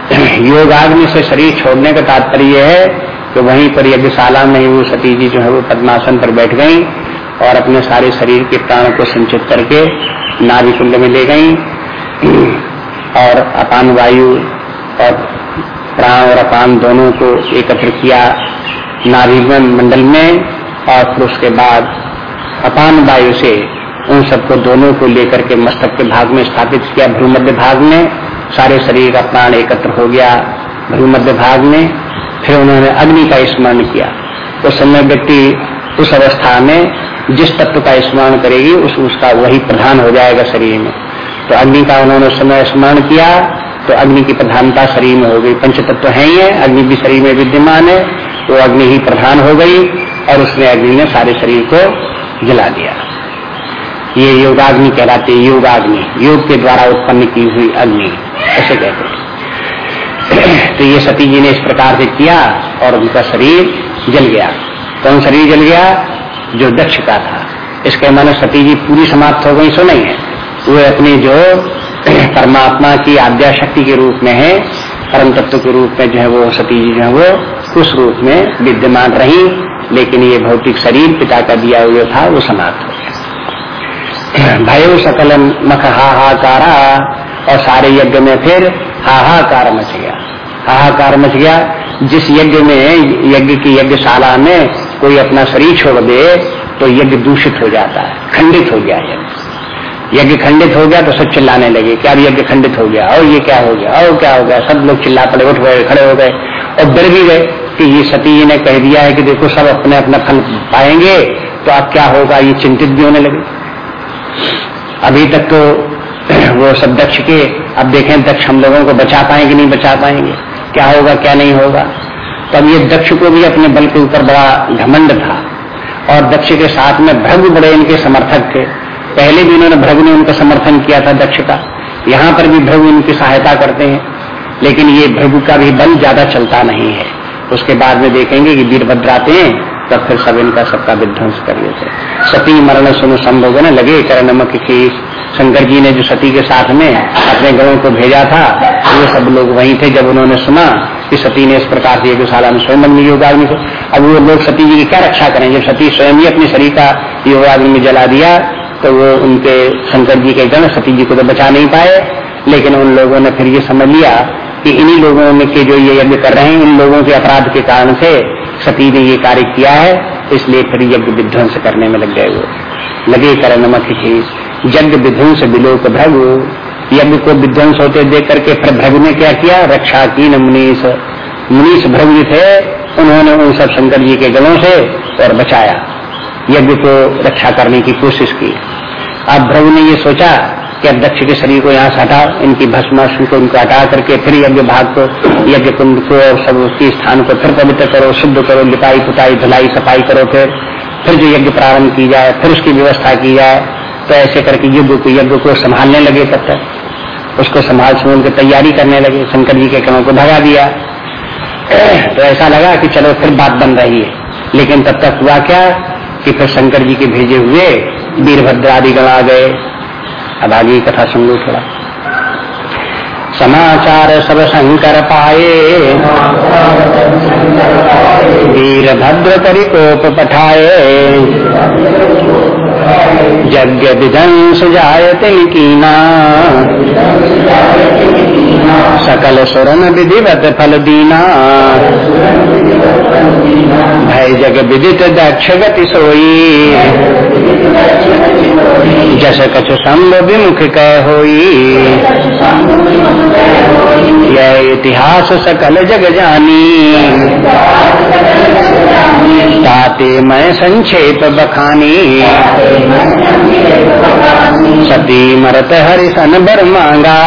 योगाग्नि से शरीर छोड़ने का तात्पर्य है कि वहीं पर यज्ञशाला में वो सती जी जो है वो पद्मासन पर बैठ गई और अपने सारे शरीर के प्राण को संचित करके नाभि कुंड में ले गई। और अपान वायु और प्राण और अपान दोनों को एकत्र किया नाभि मंडल में और फिर उसके बाद अपान वायु से उन सबको दोनों को लेकर के मस्तक के भाग में स्थापित किया भ्रूमध्य भाग में। सारे शरीर का प्राण एकत्र हो गया भ्रूमध्य भाग में। फिर उन्होंने अग्नि का स्मरण किया। उस समय व्यक्ति उस अवस्था में जिस तत्व का स्मरण करेगी, उस, उसका वही प्रधान हो जाएगा शरीर में। तो अग्नि का उन्होंने समय स्मरण किया तो अग्नि की प्रधानता शरीर में हो गई। पंच तत्व है ही है अग्नि भी शरीर में विद्यमान है तो अग्नि ही प्रधान हो गई, और उसने अग्नि ने सारे शरीर को जला दिया। ये योगाग्नि कहलाती योगाग्नि। योग के द्वारा उत्पन्न की हुई अग्नि, ऐसे कहते हैं। तो ये सती जी ने इस प्रकार से किया, और उनका शरीर जल गया। कौन शरीर जल गया? जो दक्ष का था। इसके माने सती जी पूरी समाप्त हो गई, सो नहीं है। वो अपने जो परमात्मा की आद्या शक्ति के रूप में है परम तत्व के रूप में जो है वो सती जी जो है वो उस रूप में विद्यमान रही, लेकिन ये भौतिक शरीर पिता का दिया हुआ था, वो समाप्त हो गया। भय सकल मख हाहाकारा और सारे यज्ञ में फिर हाहाकार मच गया। हाहाकार मच गया जिस यज्ञ में, यज्ञ की यज्ञशाला में कोई अपना शरीर छोड़ दे तो यज्ञ दूषित हो जाता है, खंडित हो गया यज्ञ। यज्ञ खंडित हो गया तो सब चिल्लाने लगे क्या यज्ञ खंडित हो गया, और ये क्या हो गया, और क्या हो गया, सब लोग चिल्ला पड़े, उठ गए, खड़े हो गए, और डर भी गए कि ये सती जी ने कह दिया है कि देखो सब अपने अपना फल पाएँगे तो अब क्या होगा, ये चिंतित भी होने लगे। अभी तक तो वो सब दक्ष के, अब देखें दक्ष हम लोगों को बचा पाएँगे नहीं बचा पाएँगे। क्या होगा, क्या नहीं होगा। तब ये दक्ष को भी अपने बल के ऊपर बड़ा घमंड था। और दक्ष के साथ में भ्रग बड़े इनके समर्थक थे। पहले भी इन्होंने भ्रग ने उनका समर्थन किया था दक्ष का। यहाँ पर भी भ्रग इनकी सहायता करते हैं। लेकिन ये भ्रगु का भी बल ज़्यादा चलता नहीं है। उसके बाद में देखेंगे कि वीरभद्र आते हैं, तब फिर सब इनका सबका विध्वंस कर लेते सती मरण सुन संभोग न लगे कर नमक की शंकर जी ने जो सती के साथ में अपने गणों को भेजा था वो सब लोग वहीं थे जब उन्होंने सुना कि सती ने इस प्रकार से यज्ञशाला में स्वयं अग्नि योगाग्नि को। अब वो लोग सती जी की क्या रक्षा करें? जब सती स्वयं ही अपने शरीर का योगाग्नि में जला दिया तो वो उनके शंकर जी के गण सती जी को तो बचा नहीं पाए। लेकिन उन लोगों ने फिर ये समझ लिया कि इन्हीं लोगों में के जो ये यज्ञ कर रहे हैं इन लोगों के अपराध के कारण से सती ने ये कार्य किया है, इसलिए फिर यज्ञ विध्वंस करने में लग गए वो। लगे कर नमक खींच यज्ञ विध्वंस विलोक भ्रग। यज्ञ को विध्वंस होते देख करके फिर भ्रग ने क्या किया? रक्षा की न मुनीष मुनीष भ्रग थे, उन्होंने उन सब शंकर जी के गलों से और बचाया। यज्ञ को रक्षा करने की कोशिश की। अब भ्रग ने ये सोचा कि अब दक्ष के शरीर को यहाँ से हटा, इनकी भस्म को उनको हटा करके फिर यज्ञ भाग को, यज्ञ कुंड को और सब उसकी स्थान को फिर पवित्र करो, शुद्ध करो लिपाई पुताई धुलाई, सफ़ाई करो फिर। फिर जो यज्ञ प्रारंभ की जाए, फिर उसकी व्यवस्था की जाए तो ऐसे करके युद्ध को यज्ञ को संभालने लगे तब तक। उसको संभाल संभाल के तैयारी करने लगे, शंकर जी के कमों को भगा दिया। तो ऐसा लगा कि चलो फिर बात बन रही है। लेकिन तब तक हुआ क्या कि फिर शंकर जी के भेजे हुए वीरभद्र आदि गण आ गए। अब आगे कथा सुन लो थोड़ा। समाचार सब शंकर पाए। वीरभद्र परिकोप पठाए। यज्ञ विध्वंस जायते कीना सकल सुरन विधिवत फल दीना भय जग विदित दक्ष गति सोई जस कछ सम्भ विमुख कह होई। यह इतिहास सकल जग जानी। ताते मैं संक्षेप बखानी। सती मरत हरिशन बर मांगा।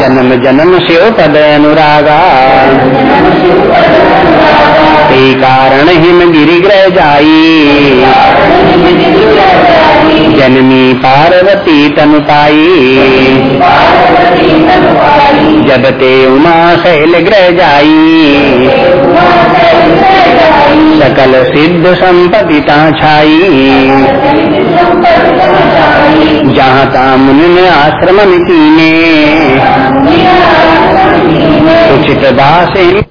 जन्म जन्म से पद अनुरागा। कारण हिम गिरिग्रह जाई। जननी पार्वती तनु पाई। जब ते उमा शैल ग्रह जाई। सकल सिद्ध संपत्ति छाई। जहाँ ता मुनि आश्रम कीने। उचित दास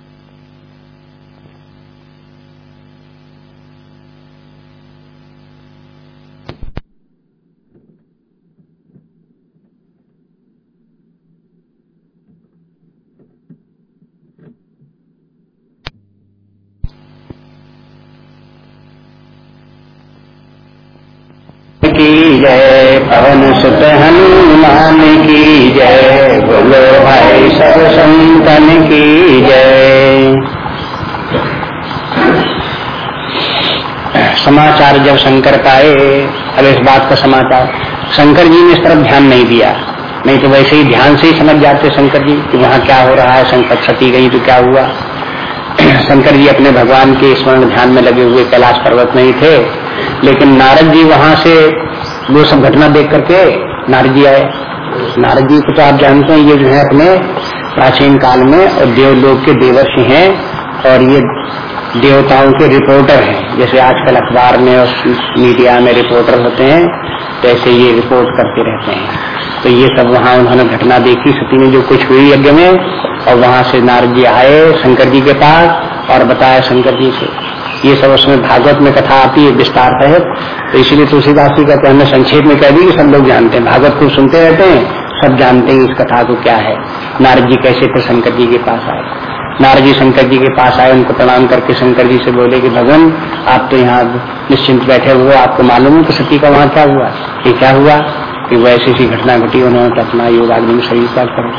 की जय पवन सुत हनुमान की जय बोलो भाई सब संतन की जय समाचार जब शंकर पाए अब इस बात का समाचार शंकर जी ने इस तरफ़ ध्यान नहीं दिया। नहीं तो वैसे ही ध्यान से ही समझ जाते शंकर जी कि वहाँ क्या हो रहा है संकट क्षति गई तो क्या हुआ। शंकर जी अपने भगवान के स्मरण ध्यान में लगे हुए, कैलाश पर्वत में ही थे। लेकिन नारद जी वहाँ से वो सब घटना देख करके नारद जी आए। नारद जी को तो आप जानते हैं, ये जो है अपने प्राचीन काल में और देवलोक के देवर्षि हैं और ये देवताओं के रिपोर्टर हैं। जैसे आजकल अखबार में और मीडिया में रिपोर्टर होते हैं तो ये रिपोर्ट करते रहते हैं। तो ये सब वहाँ उन्होंने घटना देखी सती में जो कुछ हुई यज्ञ में, और वहाँ से नारद जी आए शंकर जी के पास और बताया शंकर जी से। ये सब उसमें भागवत में कथा आती है, विस्तार है। तो इसीलिए तुलसीदास जी कहते हमने संक्षेप में कह दी कि सब लोग जानते हैं। भागवत को सुनते रहते हैं, सब जानते हैं इस कथा को क्या है। नारद जी कैसे फिर शंकर जी के पास आए। नारद जी शंकर जी के पास आए, उनको प्रणाम करके शंकर जी से बोले कि, भगवान, आप तो यहाँ निश्चिंत बैठे हुए आपको मालूम है कि सती का वहाँ क्या हुआ? ये क्या हुआ? कि वो ऐसी घटना घटी, उन्होंने तो अपना योगाग्नि में शरीर कर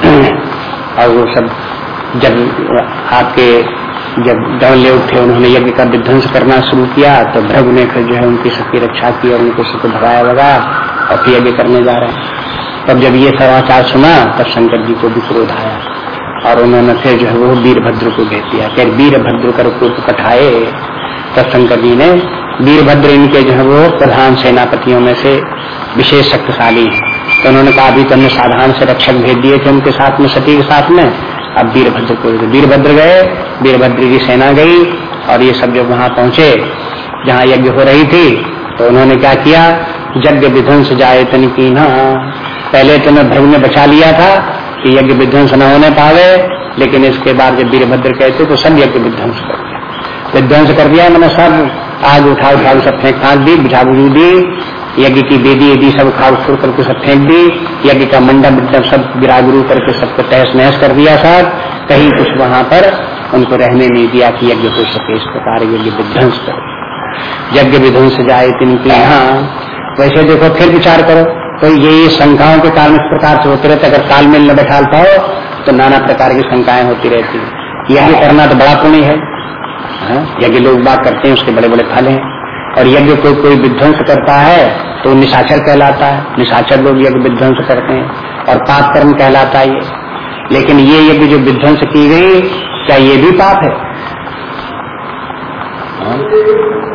और वो सब जब आपके जब दौड़ ले उठे, उन्होंने यज्ञ का विध्वंस करना शुरू किया तो भ्रग ने फिर जो है उनकी सबकी रक्षा की और उनको सबको भगाया भगा और फिर यज्ञ करने जा रहे हैं। तब जब ये समाचार सुना, तब शंकर जी को भी क्रोध आया और उन्होंने फिर जो है वो वीरभद्र को भेज दिया। फिर वीरभद्र कर रूप कठाए तब शंकर जी ने वीरभद्र इनके जो है वो प्रधान सेनापतियों में से विशेष शक्तिशाली है। तो उन्होंने कहा, अभी तो हमने साधारण से रक्षक भेज दिए थे उनके साथ में, सती के साथ में। अब वीरभद्र को वीरभद्र गए, वीरभद्र की सेना गई और ये सब जब वहाँ पहुँचे, जहाँ यज्ञ हो रही थी तो उन्होंने क्या किया? यज्ञ विध्वंस जाए तन की ना। पहले तो मैं भ्रम ने बचा लिया था कि यज्ञ विध्वंस न होने पावे, लेकिन इसके बाद जब वीरभद्र कहते तो सब यज्ञ विध्वंस कर दिया। विध्वंस कर दिया, मैंने सब आग उठा उठा सब फेंक फाँक दी बुझा बुझू दी यज्ञ की बेदी यदि सब उखाड़ उड़ करके सब फेंक दी, यज्ञ का मंडप मंडप सब गिरागुरु करके सबको तहस नहस कर दिया सब कहीं कुछ वहाँ पर उनको रहने नहीं दिया कि यज्ञ को सके, इस प्रकार यज्ञ विध्वंस करो यज्ञ विध्वंस जाए तिनके यहाँ, वैसे देखो, फिर विचार करो तो ये शंकाओं के कारण इस प्रकार से होते रहते अगर तालमेल न बैठा पाओ तो नाना प्रकार की शंकाएँ होती रहती है। यज्ञ करना तो बड़ा पुण्य है। हाँ? यज्ञ लोग बात करते हैं, उसके बड़े बड़े फल हैं। और यज्ञ कोई कोई विध्वंस करता है तो निशाचर कहलाता है। निशाचर लोग यज्ञ विध्वंस करते हैं और पाप कर्म कहलाता है ये। लेकिन ये यज्ञ जो विध्वंस की गई, क्या ये भी पाप है? हाँ?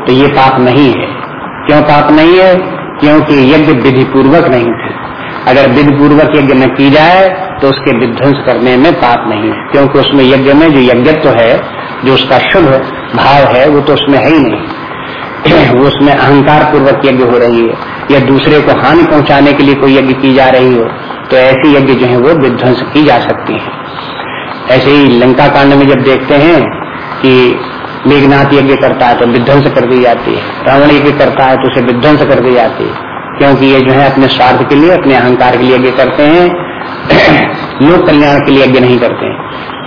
तो ये पाप नहीं है। क्यों पाप नहीं है? क्योंकि यज्ञ विधि पूर्वक नहीं थे अगर विधि पूर्वक यज्ञ न की जाए तो उसके विध्वंस करने में पाप नहीं है। क्योंकि उसमें यज्ञ में जो यज्ञत्व है, जो उसका शुभ भाव है, वो तो उसमें है ही नहीं। उसमें अहंकार पूर्वक यज्ञ हो रही है, या दूसरे को हानि पहुँचाने के लिए कोई यज्ञ की जा रही हो तो ऐसी यज्ञ जो है वो विध्वंस की जा सकती है। ऐसे ही लंका कांड में जब देखते हैं कि मेघनाथ यज्ञ करता है तो विध्वंस कर दी जाती है। रावण यज्ञ करता है तो उसे विध्वंस कर दी जाती है, क्योंकि ये जो है अपने स्वार्थ के लिए, अपने अहंकार के लिए यज्ञ करते हैं, लोक कल्याण के लिए यज्ञ नहीं करते हैं।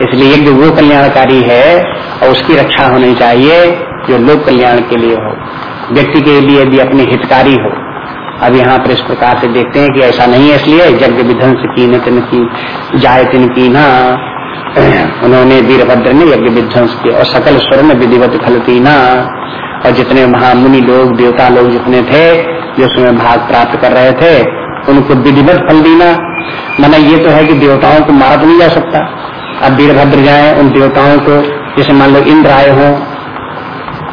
इसलिए यज्ञ वो कल्याणकारी है, और उसकी रक्षा होनी चाहिए, जो लोक कल्याण के लिए हो। व्यक्ति के लिए भी अपने हितकारी हो। अब यहाँ पर इस प्रकार से देखते हैं कि ऐसा नहीं है, इसलिए यज्ञ विध्वंस की न तिन की जाय तिन की ना। उन्होंने वीरभद्र ने यज्ञ विध्वंस किया, और सकल स्वर्ण विधिवत फलती ना। और जितने महामुनि लोग, देवता लोग जितने थे, जो उसमें भाग प्राप्त कर रहे थे, उनको विधिवत फल देना। मना ये तो है कि देवताओं को मारा तो नहीं जा सकता। अब वीरभद्र जाए, उन देवताओं को, जैसे मान लो इंद्र आए हो,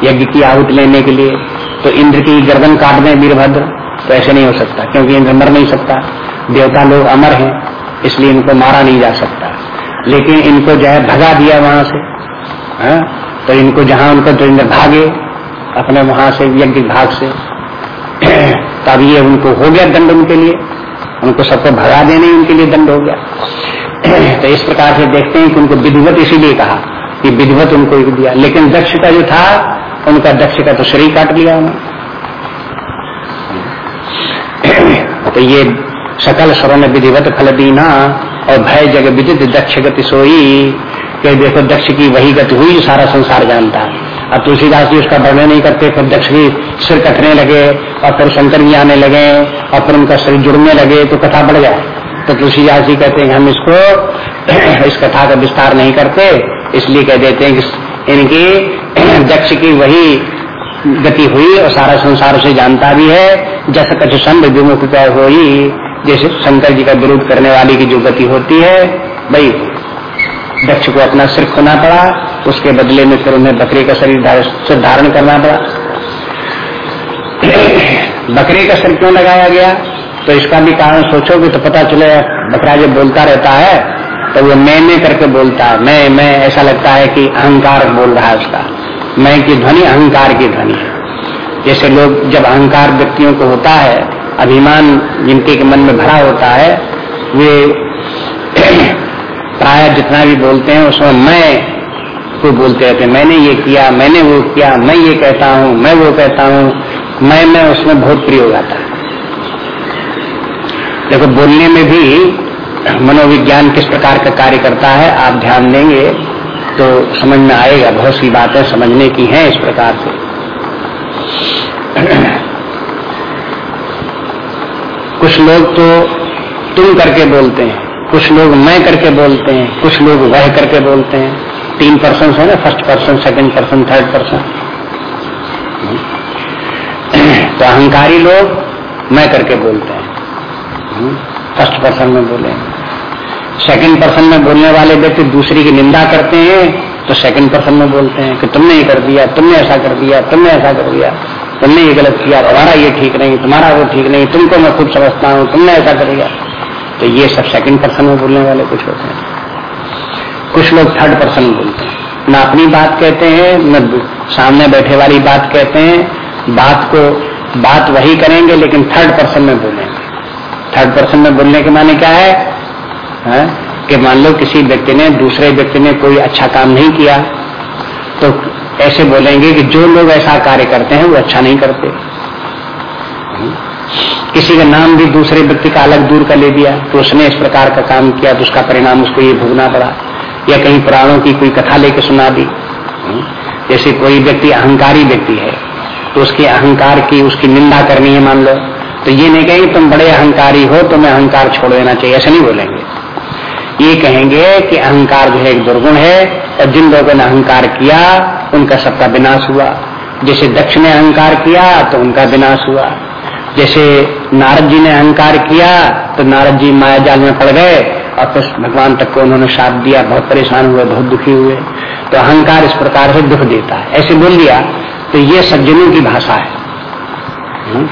यज्ञ की आहुति लेने के लिए तो इंद्र की गर्दन काट दें वीरभद्र तो ऐसे नहीं हो सकता, क्योंकि इंद्र मर नहीं सकता देवता लोग अमर हैं, इसलिए इनको मारा नहीं जा सकता लेकिन इनको जो है भगा दिया वहाँ से, हा? तो इनको जहाँ उनको तो इंद्र भागे, अपने वहाँ से यज्ञ भाग से, तब ये उनको हो गया दंड उनके लिए, उनको सबको भगा देने उनके लिए दंड हो गया तो इस प्रकार से देखते हैं कि उनको विधिवत इसीलिए कहा कि विधिवत उनको दिया। लेकिन दक्ष का जो था, उनका दक्ष का तो शरीर काट लिया उन्होंने। तो ये सकल स्वर्ण विधिवत फल दीना और भय जग विदित दक्ष गति सोई। कि देखो दक्ष की वही गति हुई सारा संसार जानता है। अब तुलसीदास जी उसका वर्णन नहीं करते, फिर दक्ष की सिर कटने लगे और फिर शंकर जी आने लगे और फिर उनका शरीर जुड़ने लगे तो कथा बढ़ जाए। तो तुलसीदास जी कहते हैं, हम इसको इस कथा का विस्तार नहीं करते, इसलिए कह देते हैं कि इनकी दक्ष की वही गति हुई और सारा संसार उसे जानता भी है। जैसा कछ संभ विमुख हो जैसे शंकर जी का विरोध करने वाली की जो गति होती है भाई दक्ष को अपना सिर खोना पड़ा, उसके बदले में फिर उन्हें बकरे का शरीर धारण करना पड़ा। बकरे का सिर क्यों लगाया गया? तो इसका भी कारण सोचोगे तो पता चले, बकरा जब बोलता रहता है तो वो मैं मैं करके बोलता है। मैं मैं, ऐसा लगता है कि अहंकार बोल रहा है उसका। मैं की ध्वनि अहंकार की ध्वनि है। जैसे लोग, जब अहंकार व्यक्तियों को होता है, अभिमान जिनके के मन में भरा होता है, वे प्राय जितना भी बोलते हैं, उसमें मैं को बोलते रहते हैं। मैंने ये किया, मैंने वो किया, मैं ये कहता हूँ, मैं वो कहता हूँ, मैं मैं, उसमें बहुत प्रयोग आता है। देखो, बोलने में भी मनोविज्ञान किस प्रकार का कार्य करता है, आप ध्यान देंगे तो समझ में आएगा, बहुत सी बातें समझने की हैं इस प्रकार से। कुछ लोग तो तुम करके बोलते हैं, कुछ लोग मैं करके बोलते हैं, कुछ लोग वह करके बोलते हैं। तीन पर्सन है ना first person second person third person तो अहंकारी लोग मैं करके बोलते हैं। फ़र्स्ट पर्सन में बोले। सेकंड पर्सन में बोलने वाले व्यक्ति दूसरी की निंदा करते हैं तो सेकंड पर्सन में बोलते हैं कि तुमने ये कर दिया, तुमने ऐसा कर दिया, तुमने ऐसा कर दिया। तुमने ये गलत किया, तुम्हारा ये ठीक नहीं, तुम्हारा वो ठीक नहीं, तुमको मैं खुद समझता हूँ, तुमने ऐसा कर दिया। तो ये सब सेकंड पर्सन में बोलने वाले कुछ होते हैं। कुछ लोग थर्ड पर्सन में बोलते हैं। न अपनी बात कहते हैं न सामने बैठे वाली बात कहते हैं। बात को बात वही करेंगे, लेकिन थर्ड पर्सन में बोलेंगे। थर्ड पर्सन में बोलने के माने क्या है? है? कि मान लो किसी व्यक्ति ने, दूसरे व्यक्ति ने कोई अच्छा काम नहीं किया तो ऐसे बोलेंगे कि जो लोग ऐसा कार्य करते हैं, वो अच्छा नहीं करते। किसी का नाम भी दूसरे व्यक्ति का अलग दूर कर ले दिया तो उसने इस प्रकार का काम किया तो उसका परिणाम उसको ये भोगना पड़ा। या कहीं पुराणों की कोई कथा लेके सुना दी। जैसे कोई व्यक्ति अहंकारी व्यक्ति है तो उसके अहंकार की उसकी निंदा करनी है, मान लो। तो ये नहीं कहेंगे, तुम बड़े अहंकारी हो, तुम्हें अहंकार छोड़ देना चाहिए। ऐसा नहीं बोलेंगे। ये कहेंगे कि अहंकार जो है एक दुर्गुण है, और जिन लोगों ने अहंकार किया, उनका सबका विनाश हुआ। जैसे दक्ष ने अहंकार किया तो उनका विनाश हुआ। जैसे नारद जी ने अहंकार किया तो नारद जी माया जाल में पड़ गए, और फिर भगवान तक को उन्होंने साथ दिया, बहुत परेशान हुए, बहुत दुखी हुए। तो अहंकार इस प्रकार से दुख देता है। ऐसे बोल दिया तो ये सज्जनों की भाषा है। हम्म?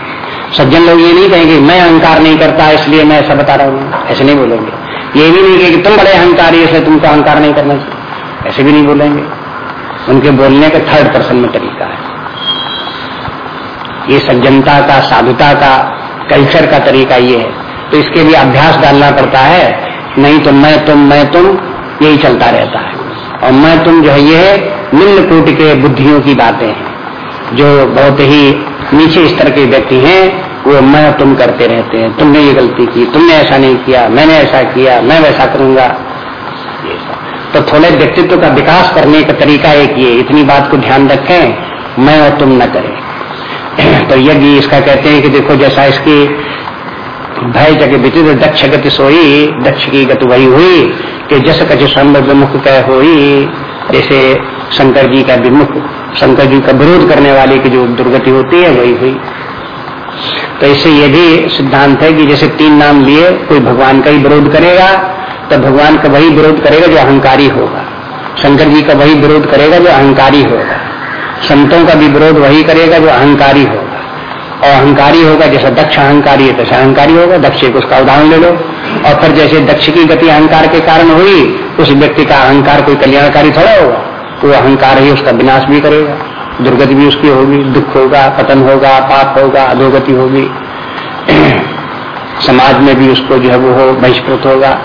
सज्जन लोग ये नहीं कहेंगे, मैं अहंकार नहीं करता, इसलिए मैं ऐसा बता रहा हूँ। ऐसे नहीं बोलेंगे। ये भी नहीं कहेंगे, तुम बड़े अहंकारी इसलिए तुमको अहंकार नहीं करना चाहिए। ऐसे भी नहीं बोलेंगे। उनके बोलने का थर्ड पर्सन में तरीका है। ये सज्जनता का, साधुता का कल्चर का तरीका ये है। तो इसके लिए अभ्यास डालना पड़ता है, नहीं तो मैं तुम मैं तुम, यही चलता रहता है। और मैं तुम जो है, ये निम्न कोटि के बुद्धियों की बातें हैं, जो बहुत ही नीचे स्तर के व्यक्ति हैं, वो मैं तुम करते रहते हैं, तुमने ये गलती की, तुमने ऐसा नहीं किया, मैंने ऐसा किया, मैं वैसा करूँगा। तो थोड़े व्यक्तित्व का विकास करने का तरीका एक ये, इतनी बात को ध्यान रखें, मैं और तुम न करें। तो यज्ञ इसका कहते हैं कि देखो, जैसा इसकी भय जगह विचित्र दक्ष गति सोई, दक्ष की गति वही हुई, कि जस कच स्वयं विमुख कह हुई, जैसे शंकर जी का विमुख, शंकर जी का विरोध करने वाले की जो दुर्गति होती है, वही हुई। तो इससे ये भी सिद्धांत है कि जैसे तीन नाम लिए, कोई भगवान का ही विरोध करेगा तो भगवान का वही विरोध करेगा जो अहंकारी होगा। शंकर जी का वही विरोध करेगा जो अहंकारी होगा। संतों का भी विरोध वही करेगा जो अहंकारी होगा। और अहंकारी होगा, जैसा दक्ष अहंकारी है, तैसा अहंकारी होगा, दक्ष को उसका उदाहरण ले लो। और फिर जैसे दक्ष की गति अहंकार के कारण हुई, उस व्यक्ति का अहंकार कोई कल्याणकारी थोड़ा होगा। वो अहंकार ही उसका विनाश भी करेगा, दुर्गति भी उसकी होगी, दुख होगा पतन होगा, पाप होगा, अधोगति होगी। समाज में भी उसको जो है वो हो बहिष्कृत होगा।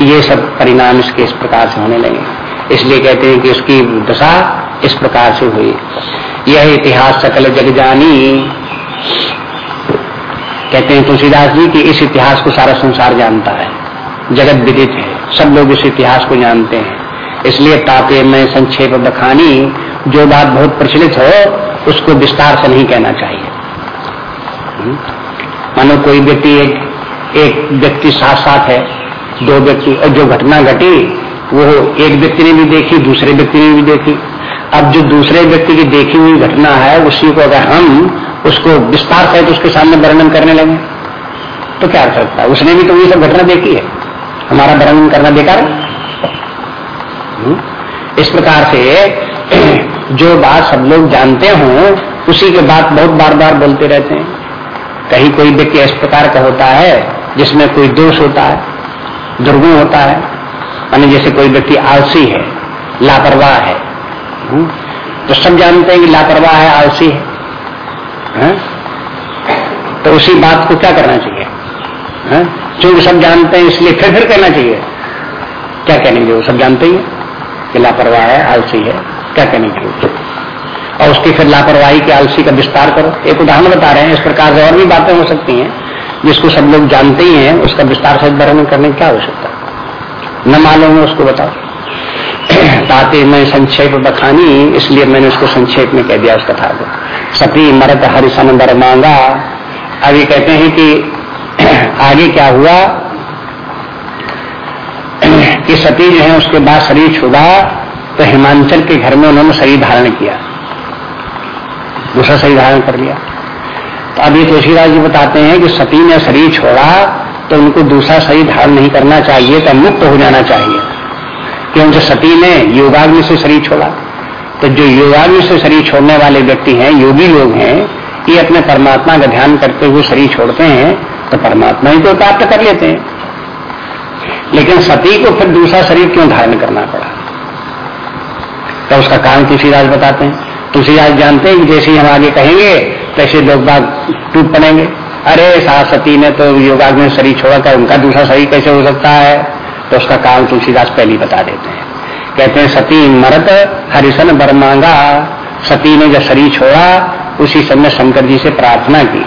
ये सब परिणाम इसके इस प्रकार से होने लगे। इसलिए कहते हैं कि उसकी दशा इस प्रकार से हुई। यह इतिहास सकल जग जानी। कहते हैं तुलसीदास जी कि इस इतिहास को सारा संसार जानता है। जगत विदित है। सब लोग इस इतिहास को जानते हैं। इसलिए तापे में संक्षेप बखानी, जो बात बहुत प्रचलित हो, उसको विस्तार से नहीं कहना चाहिए हम्म? मानो कोई व्यक्ति एक एक व्यक्ति साथ साथ है, दो व्यक्ति जो घटना घटी, वो एक व्यक्ति ने भी देखी, दूसरे व्यक्ति ने भी देखी अब जो दूसरे व्यक्ति की देखी हुई घटना है, उसी को अगर हम उसको विस्तार सहित तो उसके सामने वर्णन करने लगे तो क्या कर सकता है उसने भी तो ये सब घटना देखी है हमारा वर्णन करना बेकार हम्म? इस प्रकार से जो बात सब लोग जानते हो, उसी के बात बहुत बार बार बोलते रहते हैं। कहीं कोई व्यक्ति इस प्रकार का होता है, जिसमें कोई दोष होता है, दुर्गुण होता है मानी जैसे कोई व्यक्ति आलसी है, लापरवाह है? तो सब जानते हैं कि लापरवाह है, आलसी है है? तो उसी बात को क्या करना चाहिए? चूँकि सब जानते हैं, इसलिए फिर फिर कहना चाहिए। क्या कहने वो, सब जानते ही? कि लापरवाह है, आलसी है, क्या कहने की और उसकी फिर लापरवाही के आलसी का विस्तार करो। एक उदाहरण बता रहे हैं, इस प्रकार से और भी बातें हो सकती हैं, जिसको सब लोग जानते ही हैं, उसका विस्तार से वर्णन करने की क्या आवश्यकता न मालूम है, उसको बताओ। ताते मैं संक्षेप बखानी, इसलिए मैंने उसको संक्षेप में कह दिया उस कथा को सती मरत हरिशन बर मांगा। अभी कहते हैं कि आगे क्या हुआ? कि सती जो है, उसके बाद शरीर छुड़ा तो हिमांचल के घर में उन्होंने शरीर धारण किया। दूसरा शरीर धारण कर लिया। तो अभी तुलसीदास जी बताते हैं कि सती ने शरीर छोड़ा तो उनको दूसरा शरीर धारण नहीं करना चाहिए तो मुक्त हो जाना चाहिए। क्योंकि सती ने योगाग्नि से शरीर छोड़ा। तो जो योगाग्नि से शरीर छोड़ने वाले व्यक्ति हैं, योगी लोग हैं, ये अपने परमात्मा का ध्यान करते हुए शरीर छोड़ते हैं तो परमात्मा ही को प्राप्त कर लेते हैं। लेकिन सती को फिर दूसरा शरीर क्यों धारण करना पड़ा? तो उसका कारण तुलसीदास बताते हैं। तुलसीदास जानते हैं कि जैसे हम आगे कहेंगे, तैसे लोग बाग टूट पड़ेंगे। अरे सा सती ने तो योगाग्नि शरीर छोड़ा कर उनका दूसरा शरीर कैसे हो सकता है? तो उसका कारण तुलसीदास पहले बता देते हैं। कहते हैं, सती मरत हरिशन बर सती ने जब शरीर छोड़ा, उसी समय शंकर जी से प्रार्थना की।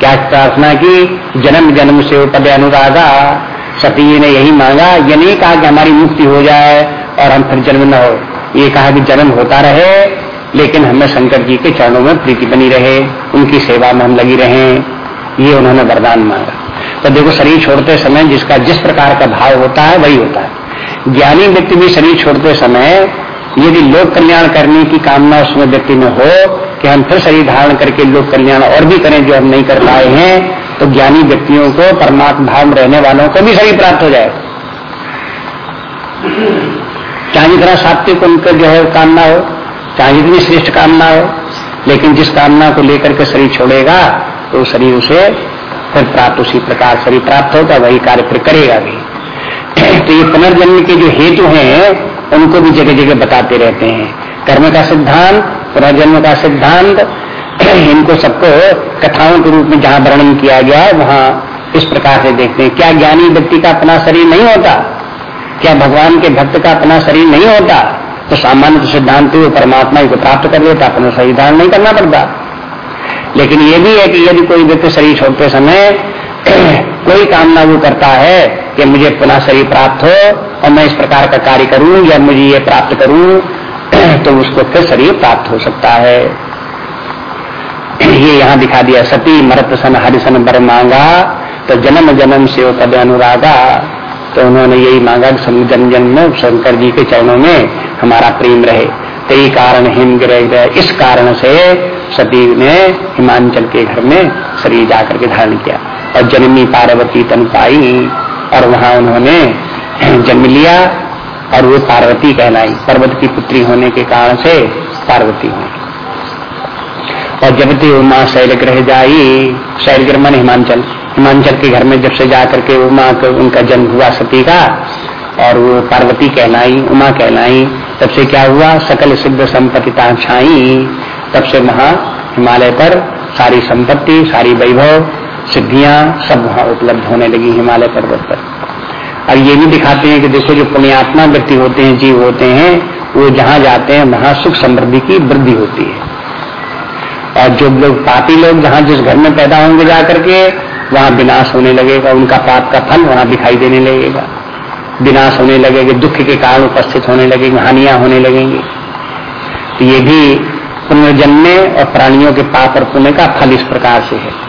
क्या प्रार्थना की? जन्म जन्म से पद अनुरागा। सती जी ने यही मांगा, ये नहीं कहा कि हमारी मुक्ति हो जाए और हम फिर जन्म न हो। ये कहा कि जन्म होता रहे, लेकिन हमें शंकर जी के चरणों में प्रीति बनी रहे, उनकी सेवा में हम लगी रहे, ये उन्होंने वरदान मांगा। तो देखो, शरीर छोड़ते समय जिसका जिस प्रकार का भाव होता है, वही होता है। ज्ञानी व्यक्ति भी शरीर छोड़ते समय यदि लोक कल्याण करने की कामना उसमें व्यक्ति में हो कि हम फिर शरीर धारण करके लोक कल्याण और भी करें जो हम नहीं कर पाए हैं तो ज्ञानी व्यक्तियों को, परमात्मा भाव रहने वालों को भी शरीर प्राप्त हो जाए चाहे जितना सात्विक उनका जो है कामना हो, चाहे जितनी श्रेष्ठ कामना हो, लेकिन जिस कामना को लेकर के शरीर छोड़ेगा तो शरीर उसे फिर प्राप्त, उसी प्रकार शरीर प्राप्त होगा, वही कार्य फिर करेगा भी। तो ये पुनर्जन्म के जो हेतु हैं, उनको भी जगह जगह बताते रहते हैं। कर्म का सिद्धांत, पुनर्जन्म का सिद्धांत इनको सबको कथाओं के रूप में जहाँ वर्णन किया गया है, वहाँ इस प्रकार से देखते हैं। क्या ज्ञानी व्यक्ति का अपना शरीर नहीं होता? क्या भगवान के भक्त का अपना शरीर नहीं होता? तो सामान्य तो सिद्धांत वो परमात्मा को प्राप्त कर लेता, अपना शरीर धारण नहीं करना पड़ता। लेकिन ये भी है कि यदि कोई व्यक्ति शरीर छोड़ते समय कोई कामना वो करता है कि मुझे पुनः शरीर प्राप्त हो और मैं इस प्रकार का कार्य करूँ या मुझे ये प्राप्त करूँ तो उसको फिर शरीर प्राप्त हो सकता है। ये यहाँ दिखा दिया, सती मरत सन हरिसन बर मांगा। तो जन्म जन्म से वो पद अनुरागा। तो उन्होंने यही मांगा कि जन्म जन्म शंकर जी के चरणों में हमारा प्रेम रहे। कई कारण हिम ग्रह इस कारण से सती ने हिमांचल के घर में शरीर जाकर के धारण किया और जन्मी पार्वती तन पाई और वहाँ उन्होंने जन्म लिया और वो पार्वती कहलाई। पर्वत की पुत्री होने के कारण से पार्वती हुई। और जब थी उमा शैलग्रह जाई शैलग्रह मन हिमांचल। हिमांचल के घर में जब से जाकर के उमा का, उनका जन्म हुआ सती का, और वो पार्वती कहलाई, उमा कहलाई, तब से क्या हुआ? सकल सिद्ध संपत्ति छाई। तब से वहाँ हिमालय पर सारी संपत्ति, सारी वैभव, सिद्धियाँ सब वहाँ उपलब्ध होने लगी हिमालय पर्वत पर। और ये भी दिखाते हैं कि देखो जो पुण्यात्मा व्यक्ति होते हैं, जीव होते हैं, वो जहाँ जाते हैं, वहाँ सुख समृद्धि की वृद्धि होती है। और जो लोग पापी लोग जहाँ जिस घर में पैदा होंगे जाकर के वहाँ विनाश होने लगेगा, उनका पाप का फल वहाँ दिखाई देने लगेगा। विनाश होने लगेगा, दुख के कारण उपस्थित होने लगेंगे, हानियाँ होने लगेंगी। तो ये भी पुनर्जन्म और प्राणियों के पाप और पुण्य का फल इस प्रकार से है।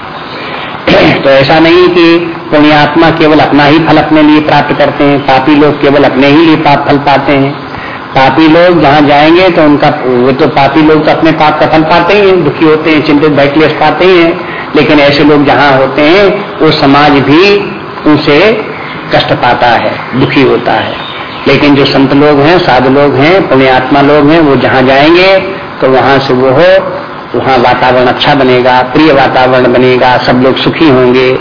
तो ऐसा नहीं कि पुण्यात्मा केवल अपना ही फल अपने लिए प्राप्त करते हैं, पापी लोग केवल अपने ही लिए पाप फल पाते हैं। पापी लोग जहाँ जाएँगे तो उनका, वो तो पापी लोग तो अपने पाप का फल पाते ही हैं, दुखी होते हैं, चिंतित, बैठलेस पाते ही हैं। लेकिन ऐसे लोग जहाँ होते हैं, वो समाज भी उनसे कष्ट पाता है, दुखी होता है। लेकिन जो संत लोग हैं, साधु लोग हैं पुण्यात्मा लोग हैं, वो जहाँ जाएँगे तो वहाँ से वो हो, वहाँ वातावरण अच्छा बनेगा, प्रिय वातावरण बनेगा, सब लोग सुखी होंगे।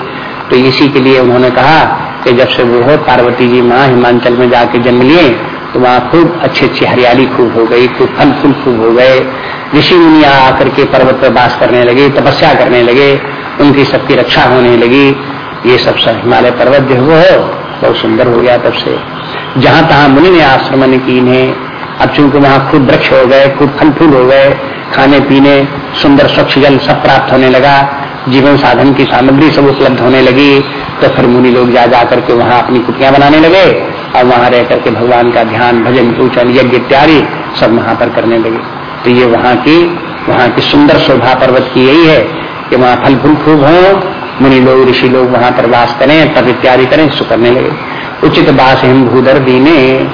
तो इसी के लिए उन्होंने कहा कि जब से वो हो, पार्वती जी माँ हिमांचल में जाके जन्म लिए तो वहाँ खूब अच्छी अच्छी हरियाली खूब हो गई, खूब फल फूल खूब हो गए। ऋषि मुनिया आकर के पर्वत पर बास करने लगे, तपस्या करने लगे, उनकी सबकी रक्षा होने लगी। ये सब सब हिमालय पर्वत जो वो हो, बहुत सुंदर हो गया तब से। जहाँ तहां मुनि ने आश्रमण की इन्हें, अब चूँकि वहाँ खूब वृक्ष हो गए, खूब फल फूल हो गए खाने पीने सुंदर स्वच्छ जल सब प्राप्त होने लगा, जीवन साधन की सामग्री सब उपलब्ध होने लगी तो फिर मुनि लोग जा जा करके वहाँ अपनी कुटियाँ बनाने लगे। और वहाँ रह करके भगवान का ध्यान, भजन पूजन यज्ञ इत्यादि सब वहाँ पर करने लगे। तो ये वहाँ की वहाँ की सुंदर शोभा पर्वत की यही है कि वहाँ फल फूल खूब हो, मुनि लोग, ऋषि लोग वहाँ पर वास करें तब इत्यादि करें, सु करने लगे। उचित बास हिम भूधर दीने।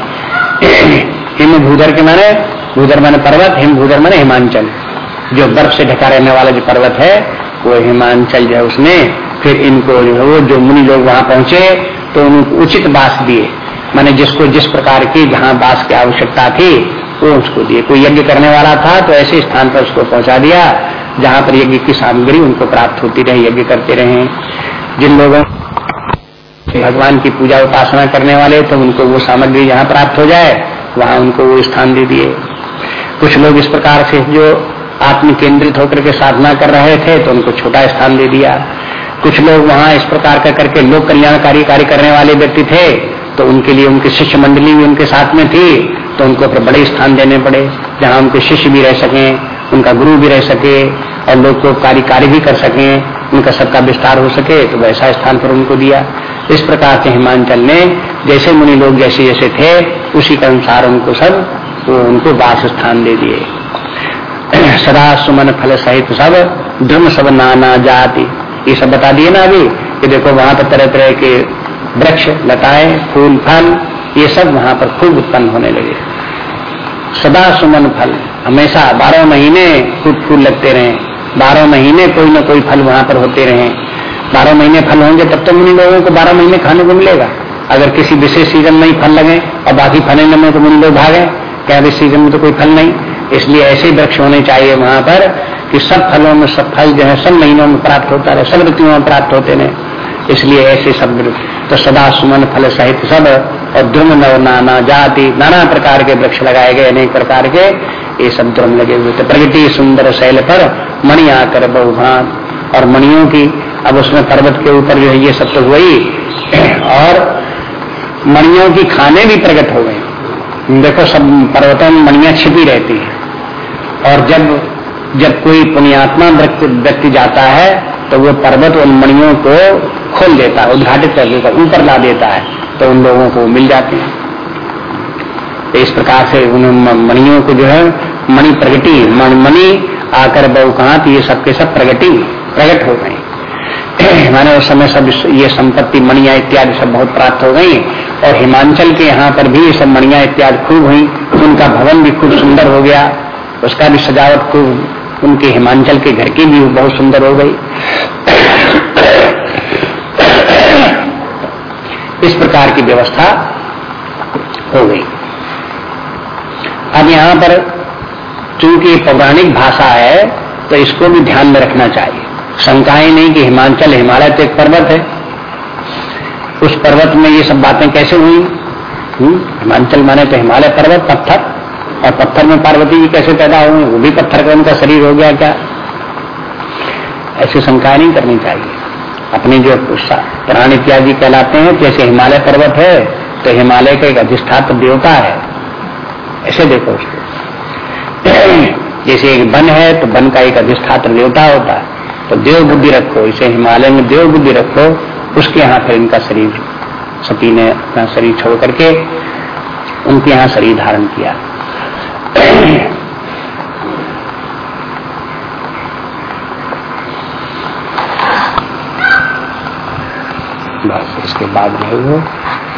हिम भूधर के माने, भूधर माने पर्वत, हिम भूधर माने हिमांचल। जो बर्फ़ से ढका रहने वाला जो पर्वत है, वो हिमांचल जो है उसने फिर इनको जो है वो, जो मुनि लोग वहाँ पहुँचे तो उनको उचित बास दिए। माने जिसको जिस प्रकार की जहाँ बास की आवश्यकता थी, वो उसको दिए। कोई यज्ञ करने वाला था तो ऐसे स्थान पर उसको पहुँचा दिया, जहाँ पर यज्ञ की सामग्री उनको प्राप्त होती रहे, यज्ञ करते रहे। जिन लोगों भगवान की पूजा उपासना करने वाले तो उनको वो सामग्री जहाँ प्राप्त हो जाए, वहाँ उनको वो स्थान दे दिए। कुछ लोग इस प्रकार से जो आत्म केंद्रित होकर के साधना कर रहे थे तो उनको छोटा स्थान दे दिया। कुछ लोग वहाँ इस प्रकार का करके लोक कल्याणकारी कार्य करने वाले व्यक्ति थे तो उनके लिए उनकी शिष्य मंडली भी उनके साथ में थी तो उनको फिर बड़े स्थान देने पड़े, जहाँ उनके शिष्य भी रह सके, उनका गुरु भी रह सके, और लोग को कार्य कार्य भी कर सके, उनका सबका विस्तार हो सके तो वैसा स्थान पर उनको दिया। इस प्रकार से हिमांचल ने, जैसे मुनि लोग जैसे जैसे थे, उसी के अनुसार उनको सब, वो उनको वास स्थान दे दिए। सदा सुमन फल सहित सब धर्म सब नाना जाति। ये सब बता दिए ना अभी, कि देखो वहाँ पर तरह तरह के वृक्ष, लताएँ, फूल, फल, ये सब वहाँ पर खूब उत्पन्न होने लगे। सदा सुमन फल। हमेशा बारह महीने खूब फूल लगते रहे। बारह महीने कोई ना कोई फल वहाँ पर होते रहे। बारह महीने फल होंगे, तब तो मुनि लोगों को बारह महीने खाने को मिलेगा। अगर किसी विशेष सीज़न में ही फल लगे, और बाकी फल में तो मुनि लोग भागे। क्या इस सीज़न में तो कोई फल नहीं? इसलिए ऐसे वृक्ष होने चाहिए वहाँ पर कि सब फलों में सब फल जो है, सब महीनों में प्राप्त होता रहे, सब ऋतुओं में प्राप्त होते रहे। इसलिए ऐसे सब तो सदा सुमन फल सहित सब और द्रुम नव नाना जाति, नाना प्रकार के वृक्ष लगाए गए, अनेक प्रकार के, ये सब द्रुम लगे हुए थे। प्रगति सुंदर शैल पर मणि आकर बहुभान और मणियों की, अब उसमें पर्वत के ऊपर जो है, ये सब तो हुई और मणियों की खाने भी प्रकट हो गए देखो सब पर्वतों में मणियाँ छिपी रहती है। और जब जब कोई पुण्यात्मा व्यक्ति जाता है तो वो पर्वत उन मणियों को खोल देता है, उद्घाटित कर देता ऊपर ला देता है तो उन लोगों को मिल जाते हैं। तो इस प्रकार से उन मणियों को जो है, मणि प्रगति मणि आकर बहुकांत ये सबके सब प्रगति प्रकट हो गए। माने उस समय सब ये संपत्ति, मणिया इत्यादि सब बहुत प्राप्त हो गई, और हिमाचल के यहाँ पर भी ये सब मणिया इत्यादि खूब हुई, उनका भवन भी खूब सुंदर हो गया, उसका भी सजावट खूब उनके हिमांचल के घर की भी बहुत सुंदर हो गई। इस प्रकार की व्यवस्था हो गई। अब यहाँ पर चूँकि पौराणिक भाषा है तो इसको भी ध्यान में रखना चाहिए। शंकाएँ नहीं कि हिमाचल हिमालय तो एक पर्वत है। उस पर्वत में ये सब बातें कैसे हुई? हम्म, हिमाचल माने तो हिमालय पर्वत पत्थर और पत्थर में पार्वती जी कैसे पैदा हुए, वो भी पत्थर का उनका शरीर हो गया क्या? ऐसी शंका नहीं करनी चाहिए। अपने जो प्राण इत्यादि कहलाते हैं, जैसे हिमालय पर्वत है तो हिमालय का एक अधिष्ठात्र देवता है। ऐसे देखो उसको। जैसे एक वन है तो वन का एक अधिष्ठात्र देवता होता है। तो देव बुद्धि रखो, इसे हिमालय में देव बुद्धि रखो, उसके यहाँ फिर इनका शरीर, सती ने अपना शरीर छोड़ करके उनके यहाँ शरीर धारण किया। बस इसके बाद जो है वो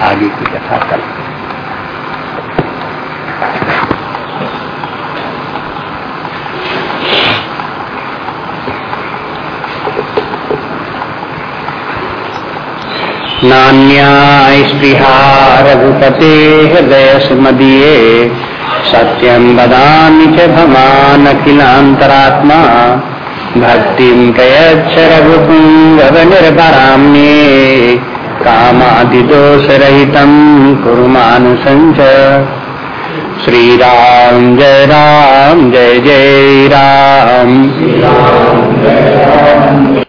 आगे की कथा कर नान्या स्पृहा रघुपते हृदय सुमदीये सत्यम बदामि च भमानखिलान्तरात्मा भक्तिं प्रयच्छ रघुपुङ्गवनिर्भराम्ये कामादिदोषरहितं कुरु मानुसञ्च श्रीराम जय राम, जय जय राम।